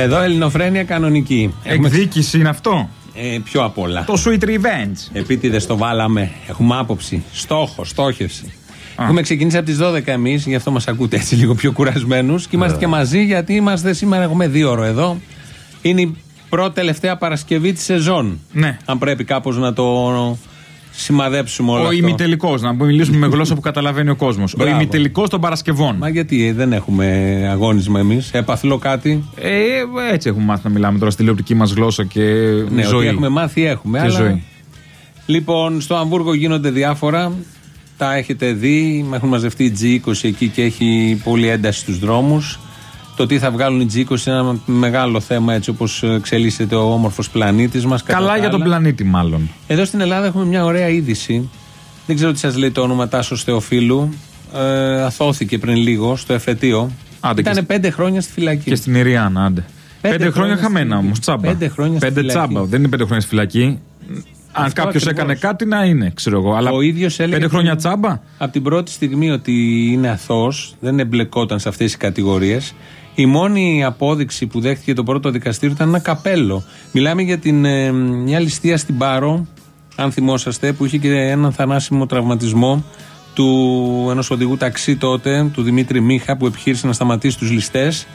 Εδώ ελληνοφρένεια κανονική. Εκδίκηση είναι αυτό; Ε, πιο απ' όλα. Το sweet revenge. Επίτηδες το βάλαμε. Έχουμε άποψη. Στόχο, στόχευση. Έχουμε ξεκινήσει από τις 12 εμείς, γι' αυτό μας ακούτε έτσι λίγο πιο κουρασμένους. Και είμαστε και μαζί, γιατί είμαστε σήμερα, έχουμε δύο ώρο εδώ. Είναι η πρώτη τελευταία Παρασκευή της σεζόν. Ναι. Αν πρέπει κάπως να το σημαδέψουμε όλο Ο αυτό. ημιτελικός, να μιλήσουμε με γλώσσα που καταλαβαίνει ο κόσμος. Ο Μπράβο. ημιτελικός των Παρασκευών. Μα γιατί δεν έχουμε αγώνισμα εμείς, έπαθλο κάτι; Ε, έτσι έχουμε μάθει να μιλάμε τώρα στη τηλεοπτική μας γλώσσα και Ναι, ζωή. ότι έχουμε μάθει έχουμε. Και αλλά... ζωή. Λοιπόν, στο Αμβούργο γίνονται διάφορα. Τα έχετε δει. Έχουν μαζευτεί οι G20 εκεί και έχει πολύ ένταση στους δρόμους. Το τι θα βγάλουν οι G20 είναι ένα μεγάλο θέμα έτσι όπως εξελίσσεται ο όμορφος πλανήτης μας. κατά Καλά τα για τον άλλα. πλανήτη, μάλλον. Εδώ στην Ελλάδα έχουμε μια ωραία είδηση. Δεν ξέρω τι σας λέει το όνομα Τάσος Θεοφίλου. Ε, αθώθηκε πριν λίγο στο εφετείο. Άντε και Ήταν σ- πέντε χρόνια στη φυλακή. Και στην Ιριάννα, άντε. Πέντε Πέντε, χρόνια χρόνια χαμένα στη- όμως, τσάμπα. πέντε χρόνια στη Πέντε φυλακή. τσάμπα. Δεν είναι πέντε χρόνια στη φυλακή. Αν Αυτό κάποιος ακριβώς. έκανε κάτι, να είναι, ξέρω εγώ. Αλλά Ο ίδιος έλεγε πέντε χρόνια ότι- τσάμπα; Από την πρώτη στιγμή ότι είναι αθώος, δεν εμπλεκόταν σε αυτές τις κατηγορίες. Η μόνη απόδειξη που δέχτηκε το πρώτο δικαστήριο ήταν ένα καπέλο. Μιλάμε για την, ε, μια ληστεία στην Πάρο, αν θυμόσαστε, που είχε και έναν θανάσιμο τραυματισμό του ενός οδηγού ταξί τότε, του Δημήτρη Μίχα, που επιχείρησε να σταματήσει τους ληστές.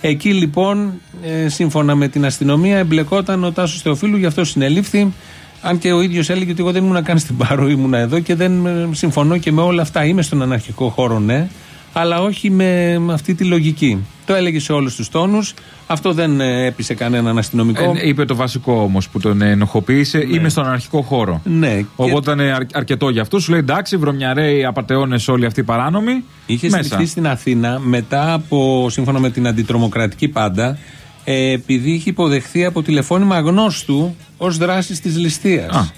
Εκεί λοιπόν, ε, σύμφωνα με την αστυνομία, εμπλεκόταν ο Τάσος Θεοφίλου, γι' αυτό συνελήφθη. Αν και ο ίδιος έλεγε ότι εγώ δεν ήμουν καν στην Πάρο, ήμουν εδώ και δεν ε, συμφωνώ και με όλα αυτά. Είμαι στον αναρχικό χώρο, ναι, αλλά όχι με, με αυτή τη λογική. Το έλεγε σε όλους τους τόνους. Αυτό δεν ε, έπεισε κανέναν αστυνομικό. Ε, είπε το βασικό όμως που τον ενοχοποίησε. Είμαι στον αναρχικό χώρο. ναι, και Οπότε είναι αρ- αρκετό για αυτό. Σου λέει εντάξει, βρωμιαρέοι, απαταιώνες όλοι αυτοί οι παράνομοι. είχε μέσα. στηθεί στην Αθήνα μετά από, σύμφωνα με την αντιτρομοκρατική πάντα, ε, επειδή είχε υποδεχθεί από τηλεφώνημα αγνώστου ως δράσης της ληστείας.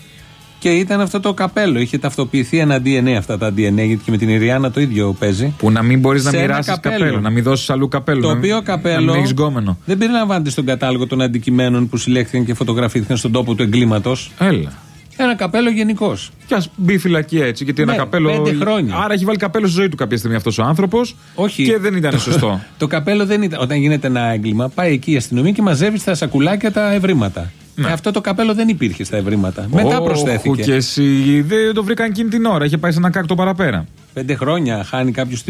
Α. Και ήταν αυτό το καπέλο. Είχε ταυτοποιηθεί ένα DNA αυτά τα DNA, γιατί και με την Ιριάννα το ίδιο παίζει. Που να μην μπορείς να Σε ένα μοιράσεις καπέλο. καπέλο. να μην δώσεις αλλού καπέλο. Το να οποίο μην- καπέλο Να μην έχεις γκόμενο. δεν περιλαμβάνεται στον κατάλογο των αντικειμένων που συλλέχθηκαν και φωτογραφήθηκαν στον τόπο του εγκλήματος. Έλα. Ένα καπέλο γενικώ. Και ας μπει φυλακή έτσι, γιατί Ναι, ένα καπέλο. πέντε χρόνια. Άρα έχει βάλει καπέλο στη ζωή του κάποια στιγμή αυτός ο άνθρωπος. Όχι. Και δεν ήταν σωστό. Το καπέλο δεν ήταν. Όταν γίνεται ένα έγκλημα, πάει εκεί η αστυνομία και μαζεύει στα σακουλάκια τα ευρήματα. Ναι. Και αυτό το καπέλο δεν υπήρχε στα ευρήματα. Μετά Όχου, προσθέθηκε. Και εσύ δεν το βρήκαν εκείνη την ώρα. Είχε πάει σε ένα κάκτο παραπέρα. Πέντε χρόνια χάνει κάποιος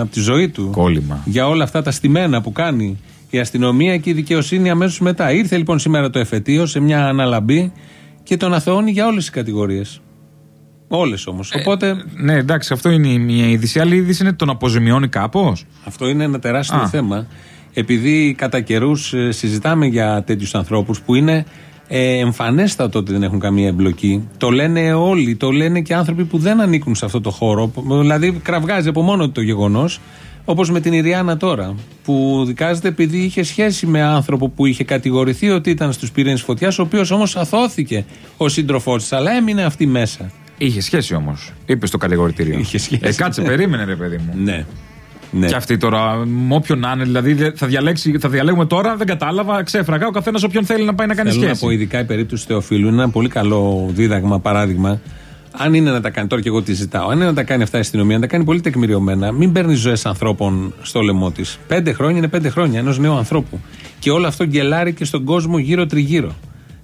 από τη ζωή του. Κόλλημα. Για όλα αυτά τα στημένα που κάνει η αστυνομία και η δικαιοσύνη αμέσως μετά. Ήρθε λοιπόν σήμερα το εφετείο σε μια αναλαμπή και τον αθωώνει για όλες τις κατηγορίες. Όλες όμως. Οπότε Ναι, εντάξει, αυτό είναι η μία είδηση. Άλλη είδηση είναι ότι τον αποζημιώνει κάπως. αυτό είναι ένα τεράστιο Α. θέμα. Επειδή κατά καιρούς συζητάμε για τέτοιους ανθρώπους που είναι ε, εμφανέστατο ότι δεν έχουν καμία εμπλοκή. Το λένε όλοι, το λένε και άνθρωποι που δεν ανήκουν σε αυτό το χώρο. Δηλαδή κραυγάζει από μόνο του το γεγονός. Όπως με την Ιριάννα τώρα, που δικάζεται επειδή είχε σχέση με άνθρωπο που είχε κατηγορηθεί ότι ήταν στους πυρήνες φωτιάς, ο οποίος όμως αθώθηκε ο σύντροφός της, αλλά έμεινε αυτή μέσα. Είχε σχέση όμως. Είπε στο κατηγορητήριο. Είχε σχέση. Ε, κάτσε, περίμενε, ρε παιδί μου. Ναι. Ναι. Και αυτή τώρα, με όποιον να είναι, δηλαδή δεν- θα, διαλέξει, θα διαλέγουμε τώρα, δεν κατάλαβα, ξέφραγα. Ο καθένας όποιον θέλει να πάει να κάνει Θέλω να σχέση. πω ειδικά η περίπτωση του Θεοφίλου είναι ένα πολύ καλό δίδαγμα, παράδειγμα. Αν είναι να τα κάνει, τώρα και εγώ τι ζητάω, αν είναι να τα κάνει αυτά η αστυνομία, να τα κάνει πολύ τεκμηριωμένα, μην παίρνεις ζωές ανθρώπων στο λαιμό της. Πέντε χρόνια είναι πέντε χρόνια ενός νέου ανθρώπου. Και όλο αυτό γκελάρει και στον κόσμο γύρω-τριγύρω.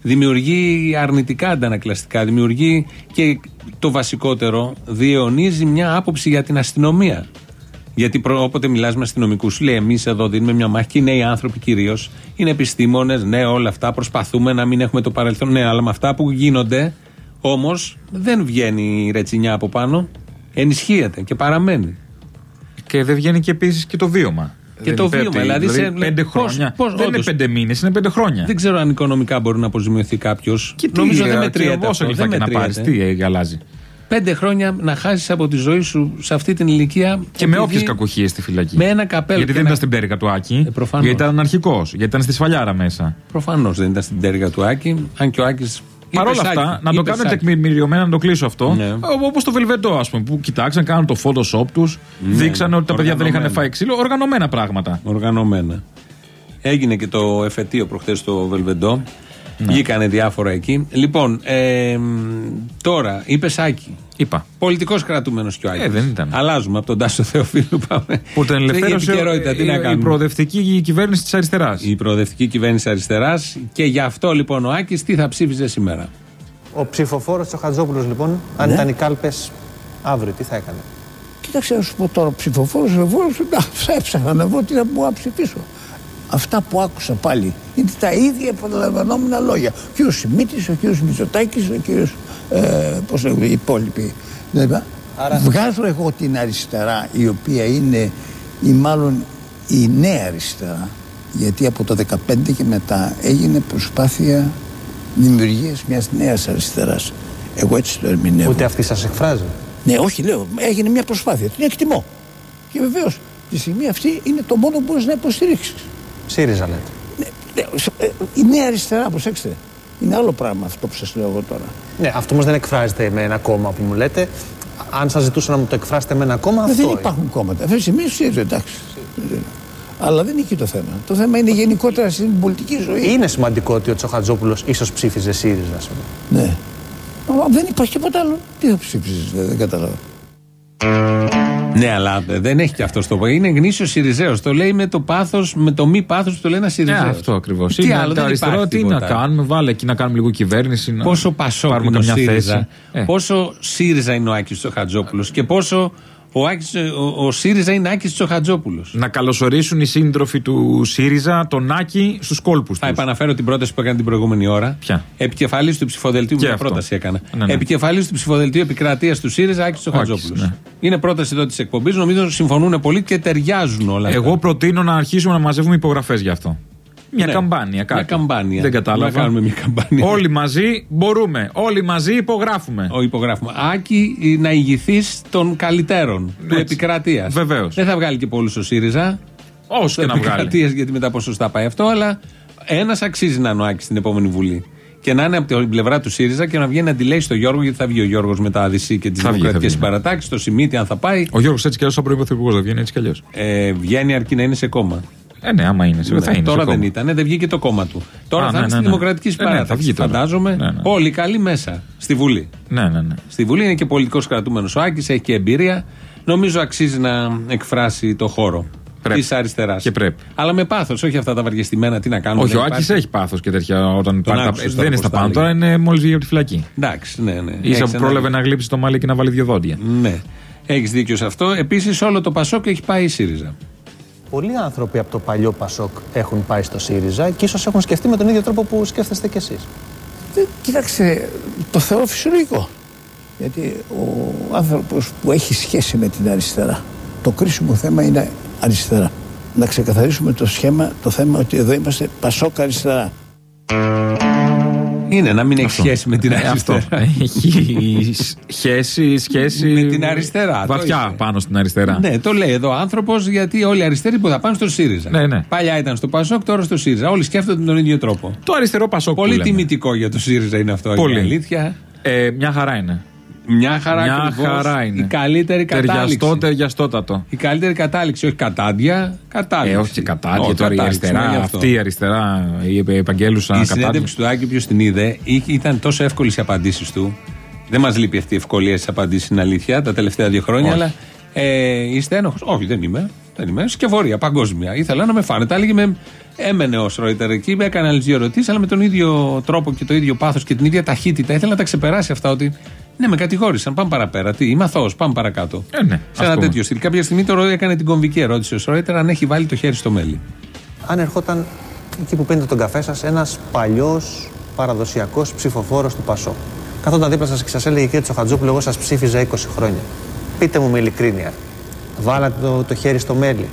Δημιουργεί αρνητικά αντανακλαστικά, δημιουργεί και το βασικότερο, διαιωνίζει μια άποψη για την αστυνομία. Γιατί προ- όποτε μιλάς με αστυνομικούς, σου λέει: Εμείς εδώ δίνουμε μια μάχη και οι νέοι άνθρωποι κυρίως. Είναι επιστήμονες, ναι, όλα αυτά. Προσπαθούμε να μην έχουμε το παρελθόν. Ναι, αλλά με αυτά που γίνονται, όμως δεν βγαίνει η ρετσινιά από πάνω. Ενισχύεται και παραμένει. Και δεν βγαίνει και επίσης και το βίωμα. Και Δεν το είπε βίωμα, ότι- δηλαδή σε- πέντε πώς- χρόνια. πώς, δεν είναι όντως. πέντε μήνες, είναι πέντε χρόνια. Δεν ξέρω αν οικονομικά μπορεί να αποζημιωθεί κάποιος. Και τι, Νομίζω δεν ε, μετριέται. και Όσο αυτό, λεφτά δεν και να πάρεις, μετριέται. τι ε, αλλάζει. Πέντε χρόνια να χάσεις από τη ζωή σου σε αυτή την ηλικία. Και με επειδή- όποιες κακοχίες στη φυλακή. Με ένα καπέλο. Γιατί και δεν να- ήταν στην πτέρυγα του Άκη. Ε, προφανώς. γιατί ήταν αναρχικό. Γιατί ήταν στη σφαλιάρα μέσα. Προφανώς δεν ήταν στην τέργα του Άκη. Αν και ο Άκης. Παρ' όλα αυτά, να το κάνουν τεκμηριωμένα, να το κλείσω αυτό. Ναι. Όπως το Βελβεντό, ας πούμε, που κοιτάξαν, κάνουν το Photoshop τους, Ναι. δείξανε ότι τα παιδιά δεν είχαν Οργανωμένα. φάει ξύλο. Οργανωμένα πράγματα. Οργανωμένα. Έγινε και το εφετείο προχθές στο Βελβεντό. Ναι. Βγήκανε διάφορα εκεί. Λοιπόν, ε, τώρα είπε Σάκη. Είπα. Πολιτικός κρατούμενος κι ο Άκη. Ε, δεν ήταν. Αλλάζουμε από τον Τάσο Θεοφίλου. Πάμε. Που τον ελευθέρωσε Η επικαιρότητα, τι η- να η κάνουμε. προοδευτική κυβέρνηση της αριστεράς. Η προοδευτική κυβέρνηση αριστεράς και γι' αυτό λοιπόν ο Άκης τι θα ψήφιζε σήμερα; Ο ψηφοφόρος του Χατζόπουλο, λοιπόν, αν Ναι. ήταν οι κάλπες αύριο, τι θα έκανε; Κοίταξε να σου πω τώρα, ψηφοφόρος, ρεβόρος, θα έψαχνα να δω τι θα μπορώ να ψηφίσω. Αυτά που άκουσα πάλι είναι τα ίδια επαναλαμβανόμενα λόγια. Ο κύριος Σιμίτη, ο κύριος Μητσοτάκης, ο κύριος. Ε, Πώς λέγονται οι υπόλοιποι. Δηλαδή, Άρα- Βγάζω εγώ την αριστερά, η οποία είναι ή μάλλον η νέα αριστερά. Γιατί από το 2015 και μετά έγινε προσπάθεια δημιουργίας μιας νέας αριστεράς. Εγώ έτσι το ερμηνεύω. Ούτε αυτή σας εκφράζει; Ναι, όχι, λέω. Έγινε μια προσπάθεια. Την εκτιμώ. Και βεβαίως τη στιγμή αυτή είναι το μόνο που μπορείς να υποστηρίξεις. ΣΥΡΙΖΑ λέτε. Ναι, ναι, σ- ε, η νέα αριστερά, προσέξτε. Είναι άλλο πράγμα αυτό που σας λέω εγώ τώρα. Ναι, αυτό όμως δεν εκφράζεται με ένα κόμμα που μου λέτε. Αν σας ζητούσα να μου το εκφράσετε με ένα κόμμα, Ε, αυτό δεν είναι. υπάρχουν κόμματα. Αυτή τη στιγμή ΣΥΡΙΖΑ, εντάξει. Αλλά δεν είναι εκεί το θέμα. Το θέμα είναι γενικότερα στην πολιτική ζωή. Είναι σημαντικό ότι ο Τσοχατζόπουλος ίσως ψήφιζε ΣΥΡΙΖΑ. σήμερα. Ναι. Αλλά δεν υπάρχει τίποτα άλλο. Τι θα ψήφιζες, δεν κατάλαβα. Ναι, αλλά δεν έχει και αυτό το Είναι γνήσιος Σιριζέος. Το λέει με το πάθο, με το μη πάθος που το λέει ένα Ε, Σιριζέος. αυτό ακριβώς. Τι Είναι άλλο, το δεν αριστερό, υπάρχει τι να τίποτα. κάνουμε, βάλε εκεί να κάνουμε λίγο κυβέρνηση. Να Πόσο πασό πάρουμε είναι ο καμιά ΣΥΡΙΖΑ, θέση. Ε, πόσο ΣΥΡΙΖΑ είναι ο Άκης Τσοχατζόπουλο και πόσο ο, Άκης, ο, ο ΣΥΡΙΖΑ είναι Άκης Τσοχατζόπουλος. να καλωσορίσουν οι σύντροφοι του ΣΥΡΙΖΑ τον Άκη στους κόλπους τους. Θα επαναφέρω την πρόταση που έκανε την προηγούμενη ώρα. Ποια; Επικεφαλής του ψηφοδελτίου. Και Μια αυτό. πρόταση έκανα. Ναι, ναι. Επικεφαλής του ψηφοδελτίου επικρατείας του ΣΥΡΙΖΑ, Άκης Τσοχατζόπουλος. ναι. Είναι πρόταση εδώ της εκπομπής. Νομίζω συμφωνούν πολύ και ταιριάζουν όλα. αυτά. Εγώ προτείνω να αρχίσουμε να μαζεύουμε υπογραφές γι' αυτό. Μια Ναι. καμπάνια, κάτι. Μια καμπάνια. Δεν κατάλαβα. Να κάνουμε μια καμπάνια. Όλοι μαζί μπορούμε. Όλοι μαζί υπογράφουμε. Ο υπογράφουμε. Άκη, να ηγηθείς των καλυτέρων του Έτσι. επικρατείας. Βεβαίως. Δεν θα βγάλει και πολλούς ο ΣΥΡΙΖΑ. Όσο και να βγάλει. επικρατείας, γιατί με τα ποσοστά πάει αυτό, αλλά ένας αξίζει να είναι ο Άκης στην επόμενη Βουλή. Και να είναι από την πλευρά του ΣΥΡΙΖΑ και να βγαίνει να αντιλέει στο Γιώργο, γιατί θα βγει ο Γιώργος με τα ΑΔΣ και τις Θα βγει, δημοκρατικές θα βγει. συμπαρατάξει, στο Σιμίτι, αν θα πάει. Ο Γιώργος έτσι κι αλλιώς θα πρωθυπουργό, δεν βγαίνει έτσι κι αλλιώς. Ε, βγαίνει αρκεί να είναι σε κόμμα. Ε, ναι, άμα είναι. Ναι, θα είναι τώρα σε δεν κόμμα. ήταν, δεν βγήκε το κόμμα του. Τώρα Α, θα ναι, είναι ναι, στη ναι. δημοκρατική Ε, ναι, θα συμπαράταξη. βγει τώρα. Φαντάζομαι. Ναι, ναι. Όλοι καλοί μέσα στη Βουλή. Ναι, ναι, ναι. Στη Βουλή είναι και πολιτικός κρατούμενος ο Άκης, έχει και εμπειρία. Νομίζω αξίζει να εκφράσει το χώρο Πρέπει. της αριστεράς. Και πρέπει. Αλλά με πάθος, όχι αυτά τα βαριεστημένα, τι να κάνουμε. Όχι, δεν ο υπάρχει. Άκη έχει πάθος και τέτοια όταν πάρει τα... άκουσες Δεν τώρα είναι πώς στα τα πάνω έλεγε. τώρα, είναι μόλις βγει από τη φυλακή. Εντάξει, ναι, ναι. σα Έχεις που ένα- πρόλαβε να γλύψει το μαλλί και να βάλει δύο δόντια. Ναι. Έχεις δίκιο σε αυτό. Επίσης, όλο το Πασόκ έχει πάει η ΣΥΡΙΖΑ. Πολλοί άνθρωποι από το παλιό Πασόκ έχουν πάει στο ΣΥΡΙΖΑ και ίσως έχουν σκεφτεί με τον ίδιο τρόπο που σκέφτεστε κι εσείς. Ε, Κοίταξε, το θεωρώ φυσιολογικό. Γιατί ο άνθρωπος που έχει σχέση με την αριστερά, το κρίσιμο θέμα είναι αριστερά. Να ξεκαθαρίσουμε το σχέμα, το θέμα ότι εδώ είμαστε πασόκα αριστερά. Είναι να μην έχει Αυτό. σχέση με την Ε, αυτό. αριστερά. Έχει σχέση, σχέση. Με την αριστερά, το Βαθιά είπε. πάνω στην αριστερά. Ναι, το λέει εδώ άνθρωπος γιατί όλοι οι αριστεροί που θα πάνε στο ΣΥΡΙΖΑ. Ναι, ναι. Παλιά ήταν στο Πασόκ, τώρα στο ΣΥΡΙΖΑ. Όλοι σκέφτονται με τον ίδιο τρόπο. Το αριστερό πασόκ. που Πολύ λέμε. τιμητικό για το ΣΥΡΙΖΑ είναι αυτό. Πολύ. Η αλήθεια. Ε, μια χαρά είναι. Μια χαρά Μια ακριβώς. χαρά είναι. Η καλύτερη κατάληξη. Ταιριαστό, ταιριαστότατο. Η καλύτερη κατάληξη, όχι κατάντια, κατάληξη. Ε, όχι και κατάδια. Όχι, Τώρα η κατάληξη, αριστερά, ναι, γι' αυτό. αυτή η αριστερά, η επαγγέλουσα Η κατάδια. συνέντευξη του Άκη, ποιο την είδε, είχε- ήταν τόσο εύκολε οι απαντήσεις του. Δεν μας λείπει αυτή η ευκολία στις απαντήσεις, είναι αλήθεια, τα τελευταία δύο χρόνια. Όχι. Αλλά ε, είστε ένοχος. Όχι, δεν είμαι. Δεν είμαι. Σκευωρία, παγκόσμια. Ήθελα να με φάνε. Τα έλεγε με. Έμενε ως Ρόιτερ εκεί, με έκανε άλλες δύο ερωτήσεις, αλλά με τον ίδιο τρόπο και το ίδιο πάθος και την ίδια ταχύτητα. Ήθελα να τα ξεπεράσει αυτά ότι. Ναι, με κατηγόρησαν. Πάμε παραπέρα. Τι, είμαι αθώος. Πάμε παρακάτω. Ε, ναι, Σε ας ένα πούμε. τέτοιο στυλ. Κάποια στιγμή τώρα έκανε την κομβική ερώτηση ως Ρόιτερ αν έχει βάλει το χέρι στο μέλι. Αν ερχόταν εκεί που πίνετε τον καφέ σας ένας παλιός παραδοσιακός ψηφοφόρος του Πασόκ. Καθόταν δίπλα σας και σας έλεγε κύριε Τσοχατζόπουλο, εγώ σας ψήφιζα 20 χρόνια. Πείτε μου με ειλικρίνεια. Βάλατε το, το χέρι στο μέλι.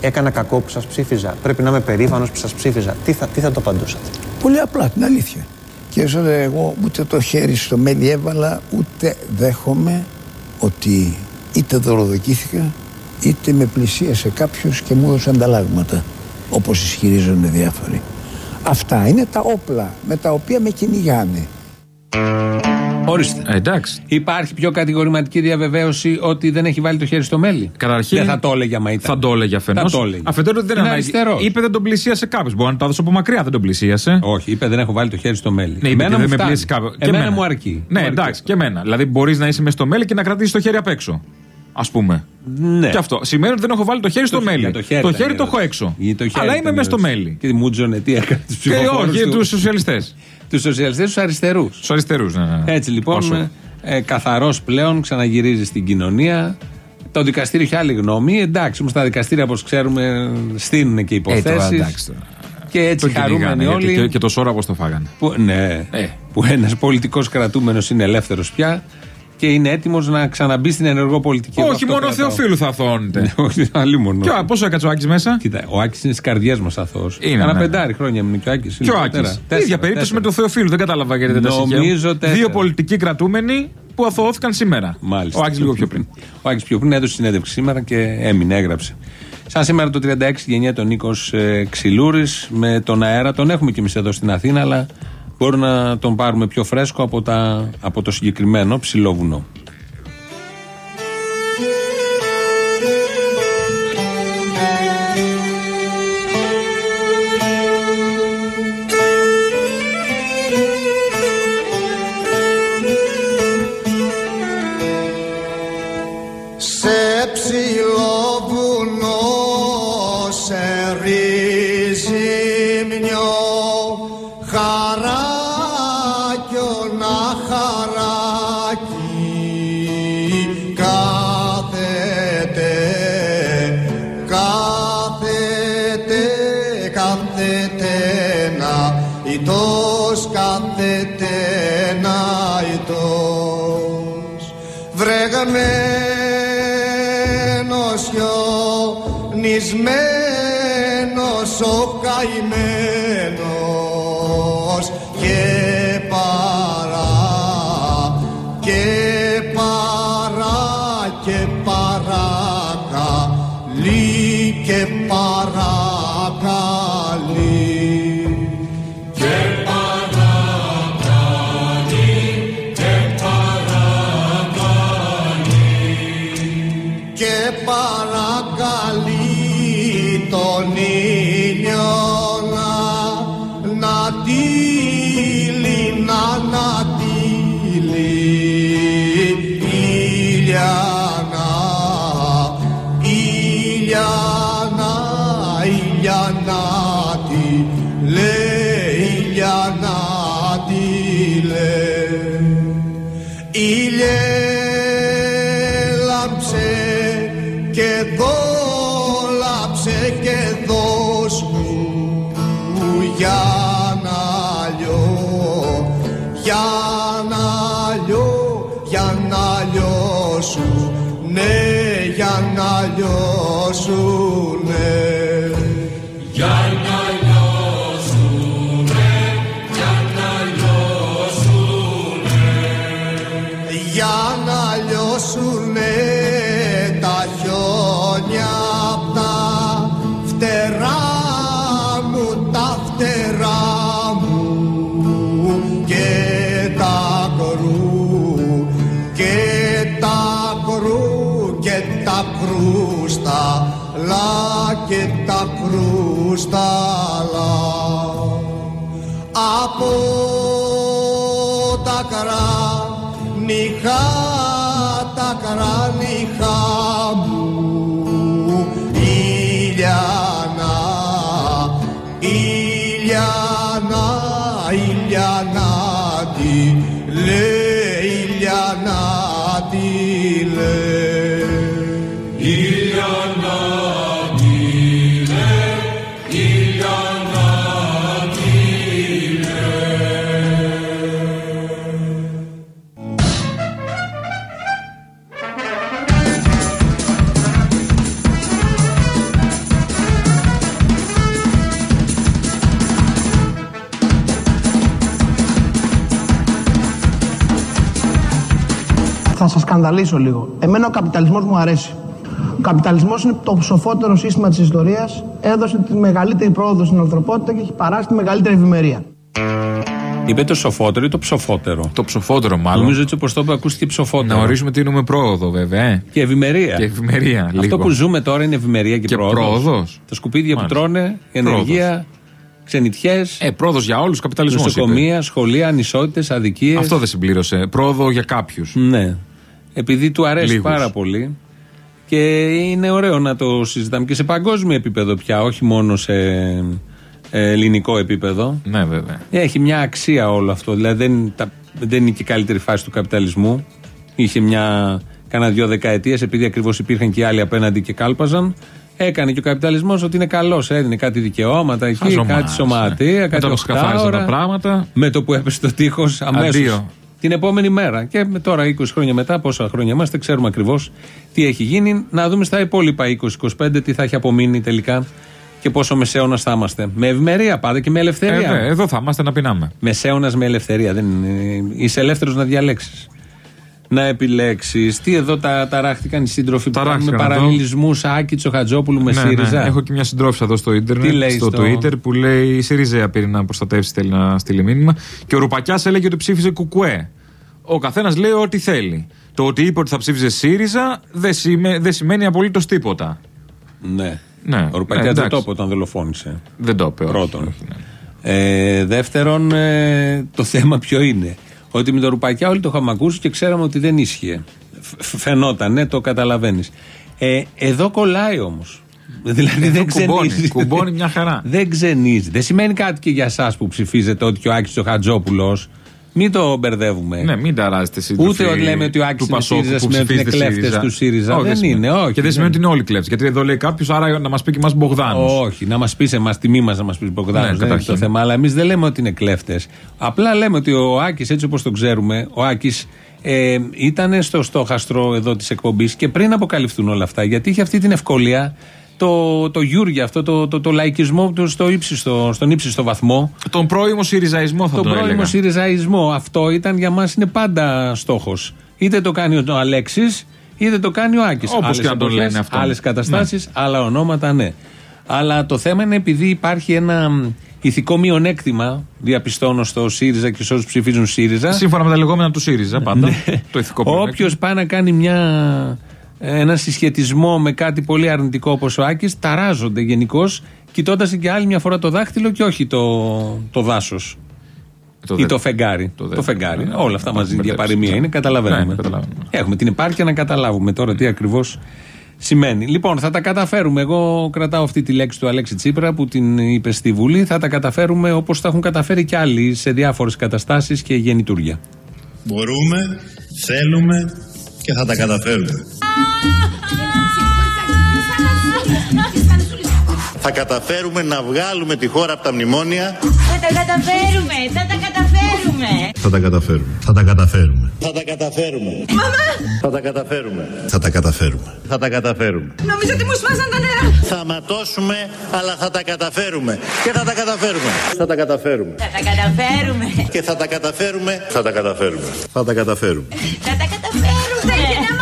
Έκανα κακό που σας ψήφιζα. Πρέπει να είμαι περήφανος που σας ψήφιζα. Τι θα, τι θα το απαντούσατε; Πολύ απλά, την αλήθεια. Και όσο εγώ ούτε το χέρι στο μέλι έβαλα, ούτε δέχομαι ότι είτε δωροδοκήθηκα, είτε με πλησίασε κάποιος και μου έδωσε ανταλλάγματα, όπως ισχυρίζονται διάφοροι. Αυτά είναι τα όπλα με τα οποία με κυνηγάνε. Ορίστε. Ε, εντάξει. Υπάρχει πιο κατηγορηματική διαβεβαίωση ότι δεν έχει βάλει το χέρι στο μέλι; Καταρχήν. Δεν θα το έλεγε άμα ήταν. Θα το έλεγε αφενός. Θα το έλεγε. Αφετέρου δεν Είναι ανάγκη. αριστερός. Είπε δεν τον πλησίασε κάποιος. Μπορεί να το έδωσε από μακριά, δεν τον πλησίασε. Όχι, είπε δεν έχω βάλει το χέρι στο μέλι. Ναι, είπε εμένα και δεν μου με φτάνει. πλήσει κάποιο. Και Εμένα εμένα. μου αρκεί. Ναι, Μου αρκεί εντάξει, αυτό. και εμένα. Δηλαδή μπορείς να είσαι μες στο μέλι και να κρατήσεις το χέρι απ' έξω. Α πούμε. Ναι. Και αυτό. Σημαίνει ότι δεν έχω βάλει το χέρι στο Το- μέλι. για Το χέρι χέρι, ήταν η το έχω ερώτηση. έξω. Ή το χέρι Αλλά ήταν είμαι η μέσα στο ερώτηση. μέλι. Και μούτζωνε τι έκανε τους Και ψηφοφόρους. όχι, τους σοσιαλιστές. Τους σοσιαλιστές, τους αριστερούς. Τους αριστερούς, ναι, ναι. Έτσι λοιπόν, Όσο. ε, καθαρός πλέον ξαναγυρίζει στην κοινωνία. Το δικαστήριο είχε άλλη γνώμη. Εντάξει, όμως τα δικαστήρια, όπως ξέρουμε, στείλουν και Ε, τώρα, υποθέσεις. εντάξει, τώρα. και έτσι Το κυνηγάνε, χαρούμενοι γιατί όλοι. Και, και το σώρο πώ το φάγανε. Που, ναι, Ε. που ένας πολιτικός κρατούμενος είναι ελεύθερος πια και είναι έτοιμος να ξαναμπεί στην ενεργό πολιτική. Εγώ Όχι, αυτό μόνο ο κρατάω. Θεοφίλου θα αθώνεται. Όχι, αλλή μόνο. Και ο- πόσο έκατσε ο Άκης μέσα; Κοίτα, ο Άκης είναι στι καρδιέ μας αθώος. Είναι, Ένα ναι. πεντάρι χρόνια έμεινε και ο Άκης. Και ο Άκης. ίδια περίπτωση με τον Θεοφίλου. Δεν κατάλαβα γιατί δεν τα Νομίζω συγχαίρω. τέσσερα. Δύο πολιτικοί κρατούμενοι που αθωώθηκαν σήμερα. Μάλιστα. Ο Άκης λίγο πιο πριν. Ο Άκης πιο πριν έδωσε συνέντευξη σήμερα και έμεινε, έγραψε. Σαν σήμερα το 36 γεννιέται ο Νίκος ε, Ξυλούρης με τον αέρα. Τον έχουμε κι εμείς εδώ στην Αθήνα, αλλά μπορούμε να τον πάρουμε πιο φρέσκο από, τα, από το συγκεκριμένο ψηλό βουνό. Και Θα σας σκανδαλίσω λίγο. Εμένα ο καπιταλισμός μου αρέσει. Ο καπιταλισμός είναι το σοφότερο σύστημα της ιστορίας. Έδωσε τη μεγαλύτερη πρόοδο στην ανθρωπότητα και έχει παράσει τη μεγαλύτερη ευημερία. Είπε το σοφότερο ή το ψοφότερο; Το ψοφότερο μάλλον. Νομίζω έτσι όπως το είπε, ακούστηκε ψοφότερο. Να ορίσουμε τι εννοούμε πρόοδο, βέβαια. Ε. Και ευημερία. Και ευημερία. Αυτό λίγο. που ζούμε τώρα είναι ευημερία και, Και πρόοδος. πρόοδος. Τα σκουπίδια Μάλιστα. που τρώνε, η ενεργεία, ξενιτιές, Ε, πρόοδος για όλους, καπιταλισμός. νοσοκομεία, σχολεία, ανισότητες, αδικίες. Αυτό δεν συμπλήρωσε. Πρόοδο για κάποιους. Ναι. Επειδή του αρέσει Λίγους. πάρα πολύ και είναι ωραίο να το συζητάμε και σε παγκόσμιο επίπεδο πια, όχι μόνο σε ε, ελληνικό επίπεδο. Ναι, βέβαια. Έχει μια αξία όλο αυτό. Δηλαδή δεν, τα- δεν είναι και η καλύτερη φάση του καπιταλισμού. Είχε μια κάνα δυο δεκαετίες, επειδή ακριβώς υπήρχαν και οι άλλοι απέναντι και κάλπαζαν. Έκανε και ο καπιταλισμός ότι είναι καλός. Έδινε κάτι δικαιώματα εκεί, Χαζομάρες, κάτι σωματεία, ναι. κάτι Μετά που σκαθάριζαν τα οχτάωρα. πράγματα. Με το που έπεσε το τείχος αμέσως. Αντίο. Την επόμενη μέρα. Και με τώρα 20 χρόνια μετά, πόσα χρόνια είμαστε, ξέρουμε ακριβώς τι έχει γίνει. Να δούμε στα υπόλοιπα 20-25 τι θα έχει απομείνει τελικά και πόσο μεσαίωνας θα είμαστε. Με ευημερία πάντα και με Ε, ελευθερία. δε, εδώ θα είμαστε να πεινάμε. Μεσαίωνας με ελευθερία. Δεν είναι- Είσαι ελεύθερος να διαλέξεις. Να επιλέξεις. Τι εδώ τα ταράχτηκαν οι σύντροφοι που κάνουν με Ταράχτηκαν εδώ. παραλληλισμούς Άκη Τσοχατζόπουλου με Ναι, ΣΥΡΙΖΑ; ναι. Έχω και μια συντρόφισσα εδώ στο ίντερνετ, Τι λέει στο, στο- Twitter, που λέει η ΣΥΡΙΖΑ πήρε να προστατεύσει, θέλει να στείλει μήνυμα. Και ο Ρουπακιάς έλεγε ότι ψήφιζε Κουκουέ. Ο καθένας λέει ό,τι θέλει. Το ότι είπε ότι θα ψήφιζε ΣΥΡΙΖΑ δεν, σημαίνει, δεν σημαίνει απολύτως τίποτα. Ναι. Ναι. Ο Ρουπακιάς Ε, δεν εντάξει. το είπε όταν δολοφόνησε. Δεν το είπε. όχι, Πρώτον. όχι, ναι. Ε, δεύτερον, ε, το θέμα ποιο είναι. Ότι με το ρουπακιά όλοι το είχαμε ακούσει και ξέραμε ότι δεν ίσχυε. Φ- Φαινόταν, ναι, το καταλαβαίνεις. Ε, εδώ κολλάει όμως. Δηλαδή δεν κουμπώνει, ξενίζει. κουμπώνει μια χαρά. Δεν ξενίζει. Δεν σημαίνει κάτι και για εσάς που ψηφίζετε ότι και ο Άκης ο Χατζόπουλο. Μην το μπερδεύουμε. Ναι, μην ταράζετε εσεί. Ούτε ότι λέμε ότι ο Άκης είναι ΣΥΡΙΖΑ σημαίνει ότι είναι κλέφτες του ΣΥΡΙΖΑ. Δεν είναι, όχι, Και δεν δεν σημαίνει ότι είναι όλοι κλέφτες. Γιατί εδώ λέει κάποιος, άρα να μας πει και εμά Μπογδάνου. Όχι, να μας πεις εμάς τιμή μας να μας πεις Μπογδάνος. Ναι, δεν είναι καταρχήν. το θέμα. Αλλά εμείς δεν λέμε ότι είναι κλέφτες. Απλά λέμε ότι ο Άκης, έτσι όπως τον ξέρουμε, ο Άκης ε, ήταν στο στόχαστρο εδώ της εκπομπής και πριν αποκαλυφθούν όλα αυτά. Γιατί είχε αυτή την ευκολία το, το γιούργια αυτό, το, το, το λαϊκισμό του στο ύψιστο, στον ύψιστο βαθμό. Τον πρώιμο Συριζαϊσμό θα Τον τον πρώιμο έλεγα. Συριζαϊσμό. Αυτό ήταν για μας είναι πάντα στόχος. Είτε το κάνει ο Αλέξης, είτε το κάνει ο Άκης. Όπως και να τον λένε αυτό. Άλλες καταστάσεις, άλλα ονόματα, ναι. Αλλά το θέμα είναι επειδή υπάρχει ένα μ, ηθικό μειονέκτημα, διαπιστώνω στο ΣΥΡΙΖΑ και σε όσου ψηφίζουν ΣΥΡΙΖΑ. Σύμφωνα με τα λεγόμενα του ΣΥΡΙΖΑ, πάντα. το ηθικό Όποιος πλεονέκτημα. πάει να κάνει μια, ένα συσχετισμό με κάτι πολύ αρνητικό όπως ο Άκης, ταράζονται γενικώς, κοιτώντας και άλλη μια φορά το δάχτυλο και όχι το, το δάσος. Το Ή δε- το φεγγάρι. το Το, δε- φεγγάρι. ναι, Όλα αυτά ναι, μαζί ναι, διαπαρημία μπερδέψεις. είναι, καταλαβαίνουμε. Ναι, καταλαβαίνουμε. Έχουμε την επάρκεια να καταλάβουμε τώρα τι ακριβώς σημαίνει. Λοιπόν, θα τα καταφέρουμε. Εγώ κρατάω αυτή τη λέξη του Αλέξη Τσίπρα που την είπε στη Βουλή. Θα τα καταφέρουμε όπως τα έχουν καταφέρει κι άλλοι σε διάφορες καταστάσεις και γεννητούρια. Μπορούμε, θέλουμε και θα τα καταφέρουμε. Θα καταφέρουμε να βγάλουμε τη χώρα από τα μνημόνια. Θα τα καταφέρουμε, θα τα καταφέρουμε. Θα τα καταφέρουμε. Θα τα καταφέρουμε. Θα τα καταφέρουμε. Μαμά, Θα τα καταφέρουμε. Θα τα καταφέρουμε. Θα τα καταφέρουμε. νομίζω ότι μου σπάσαν τα νερά. Θα ματώσουμε, αλλά θα τα καταφέρουμε. Και θα τα καταφέρουμε. Θα τα καταφέρουμε. Θα τα καταφέρουμε. Και θα τα καταφέρουμε. Θα τα καταφέρουμε. Θα τα καταφέρουμε. Θα τα καταφέρουμε.